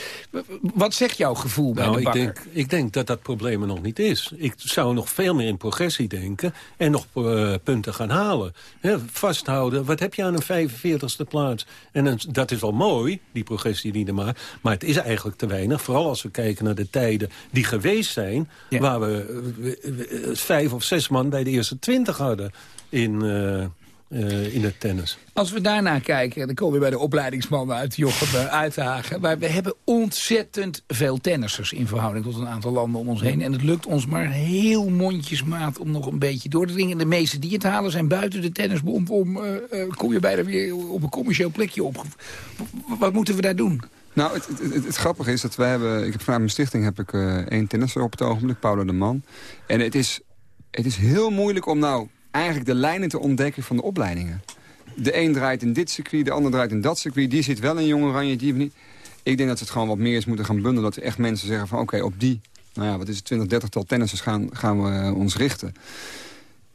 wat zegt jouw gevoel bij Nou, de ik bakker? denk, ik denk dat dat probleem er nog niet is. Ik zou nog veel meer in progressie denken en nog eh, punten gaan halen. Hè, vasthouden, wat heb je aan een 45ste plaats? En een- dat is wel mooi, die progressie die er maakt. Maar het is eigenlijk te weinig. Vooral als we kijken naar de tijden die geweest zijn... Ja. waar we, we- we- vijf of zes man bij de eerste twintig hadden in, eh, eh, in het tennis. Als we daarna kijken, dan komen we bij de opleidingsman uit Jochem eh, Uithagen. Maar we hebben ontzettend veel tennissers in verhouding tot een aantal landen om ons heen. En het lukt ons maar heel mondjesmaat om nog een beetje door te dringen. De meeste die het halen zijn buiten de tennisbom. Om, kom je bijna weer op een commercieel plekje op. Wat moeten we daar doen? Nou, het, het, grappige is dat wij hebben... Ik heb vanuit mijn stichting heb ik eh, één tennisser op het ogenblik, Paulo de Man. En het is, het is heel moeilijk om nou eigenlijk de lijnen te ontdekken van de opleidingen. De een draait in dit circuit, de ander draait in dat circuit. Die zit wel in Jong Oranje, die niet. Ik denk dat het gewoon wat meer eens moeten gaan bundelen. Dat we echt mensen zeggen van oké, op die, nou ja, wat is het, 20, 30 tal tennissers gaan, gaan we eh, ons richten.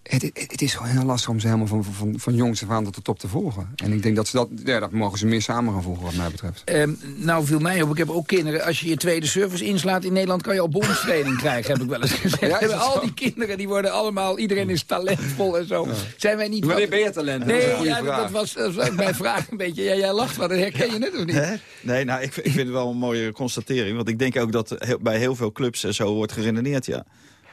Het, het, het is gewoon heel lastig om ze helemaal van, van, van jongs af aan tot de top te volgen. En ik denk dat ze dat, ja, dat mogen ze meer samen gaan volgen wat mij betreft. Ehm, nou viel mij op, ik heb ook kinderen. Als je je tweede service inslaat in Nederland... kan je al bondstraining krijgen, heb ik wel eens gezegd. Ja, al zo? die kinderen, die worden allemaal... iedereen is talentvol en zo. Zijn wij niet... Wanneer wat- ben je talent? Dat is een Nee, ja, dat, was, dat was ook mijn vraag een beetje. Ja, jij lacht, maar dat herken je net of niet? Hè? Nee, nou, ik, ik vind het wel een mooie constatering. Want ik denk ook dat heel- bij heel veel clubs zo wordt geredeneerd, ja.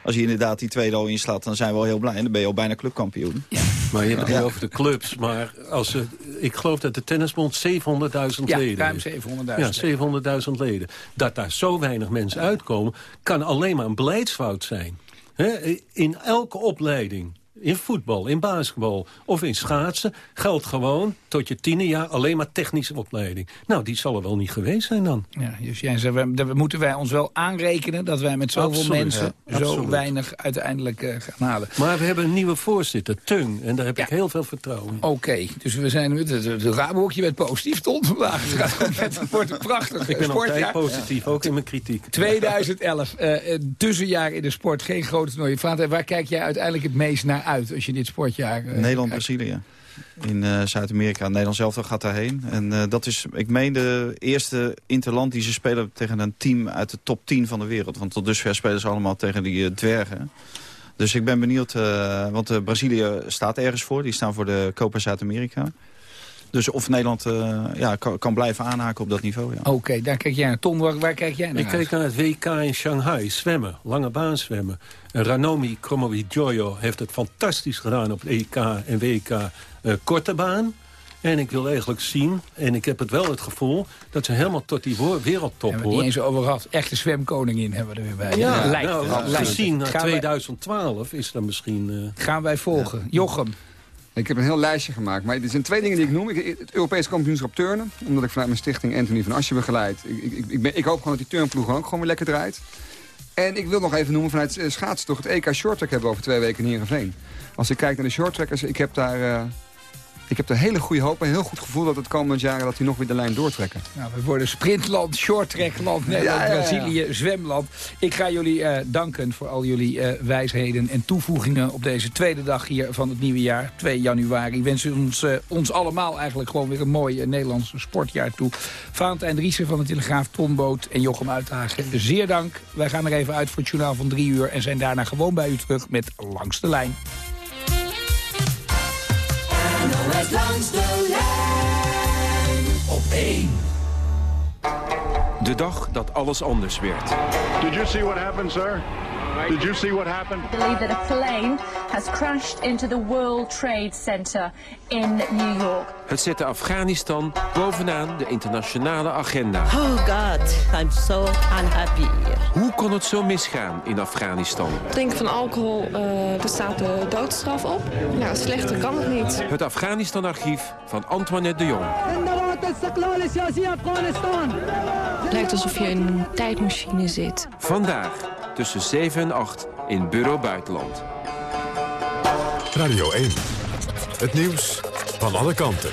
Als je inderdaad die tweede al inslaat, dan zijn we al heel blij. En dan ben je al bijna clubkampioen. Maar je hebt het Ja. nu over de clubs. Maar als ze, ik geloof dat de tennisbond 700.000 Ja, leden ruim heeft. 700.000. Ja, 700.000 leden. Dat daar zo weinig mensen uitkomen, kan alleen maar een beleidsfout zijn. Hè, in elke opleiding, in voetbal, in basketbal of in schaatsen... geldt gewoon tot je tiende jaar alleen maar technische opleiding. Nou, die zal er wel niet geweest zijn dan. Ja, dus jij zegt, dat moeten wij ons wel aanrekenen... dat wij met zoveel Absoluut, mensen ja, zo absoluut. weinig uiteindelijk eh, gaan halen. Maar we hebben een nieuwe voorzitter, Tung. En daar heb Ja. ik heel veel vertrouwen in. Oké, dus we zijn het, het Rabohoekje met positief stond vandaag. Het, wordt een prachtig Ik ben altijd sportjaar. positief, ook in mijn kritiek. 2011, eh, tussenjaar in de sport, geen grote toernooi. Vader, waar kijk jij uiteindelijk het meest naar uit als je dit sportjaar... eh? Nederland-Brazilië. In eh, Zuid-Amerika. Nederland zelf gaat daarheen. En eh, dat is, ik meen, de eerste interland die ze spelen tegen een team uit de top 10 van de wereld. Want tot dusver spelen ze allemaal tegen die dwergen. Dus ik ben benieuwd, want Brazilië staat ergens voor. Die staan voor de Copa Zuid-Amerika. Dus of Nederland eh, ja, kan, kan blijven aanhaken op dat niveau. Ja. Oké, daar kijk jij naar. Tom, waar, waar kijk jij naar Ik keek naar het WK in Shanghai, zwemmen, lange baan zwemmen. En Ranomi Kromowidjojo heeft het fantastisch gedaan op het EK en WK eh, korte baan. En ik wil eigenlijk zien, en ik heb het wel het gevoel... dat ze helemaal tot die wereldtop Hebben we het niet hoort. eens over gehad. Echte zwemkoningin hebben we er weer bij. Ja, lijkt, nou, gezien naar Gaan wij- 2012 is dat misschien... eh, Gaan wij volgen. Jochem. Ik heb een heel lijstje gemaakt. Maar er zijn twee dingen die ik noem. Ik, het Europees kampioenschap turnen. Omdat ik vanuit mijn stichting Anthony van Asje begeleid. Ik, ik, ik, ben, ik hoop gewoon dat die turnploeg ook gewoon weer lekker draait. En ik wil nog even noemen vanuit eh, schaatsen toch. Het EK Shorttrack hebben we over twee weken in Heerenveen. Als ik kijk naar de shorttrackers. Ik heb daar... eh, ik heb er hele goede hoop en heel goed gevoel dat het komend jaar dat die nog weer de lijn doortrekken. Nou, we worden sprintland, shorttrackland, Nederland, Ja, ja, ja. Brazilië, zwemland. Ik ga jullie eh, danken voor al jullie eh, wijsheden en toevoegingen op deze tweede dag hier van het nieuwe jaar, 2 januari. Ik wens ons, eh, ons allemaal eigenlijk gewoon weer een mooi Nederlands sportjaar toe. Valentijn Driessen van de Telegraaf, Ton Boot en Jochem Uithagen, zeer dank. Wij gaan er even uit voor het journaal van drie uur en zijn daarna gewoon bij u terug met Langs de Lijn. NOS langs de lijn op 1. De dag dat alles anders werd. Did you see what happened, sir? Did you see what happened? believe that a plane has crashed into the World Trade Center in New York. Het zette Afghanistan bovenaan de internationale agenda. Oh God, I'm so unhappy. Hoe kon het zo misgaan in Afghanistan? Drinken van alcohol, uh, er staat de doodstraf op. Ja, slechter kan het niet. Het Afghanistan-archief van Antoinette de Jong. Het lijkt alsof je in een tijdmachine zit. Vandaag tussen 7 en 8 in Bureau Buitenland. Radio 1. Het nieuws van alle kanten.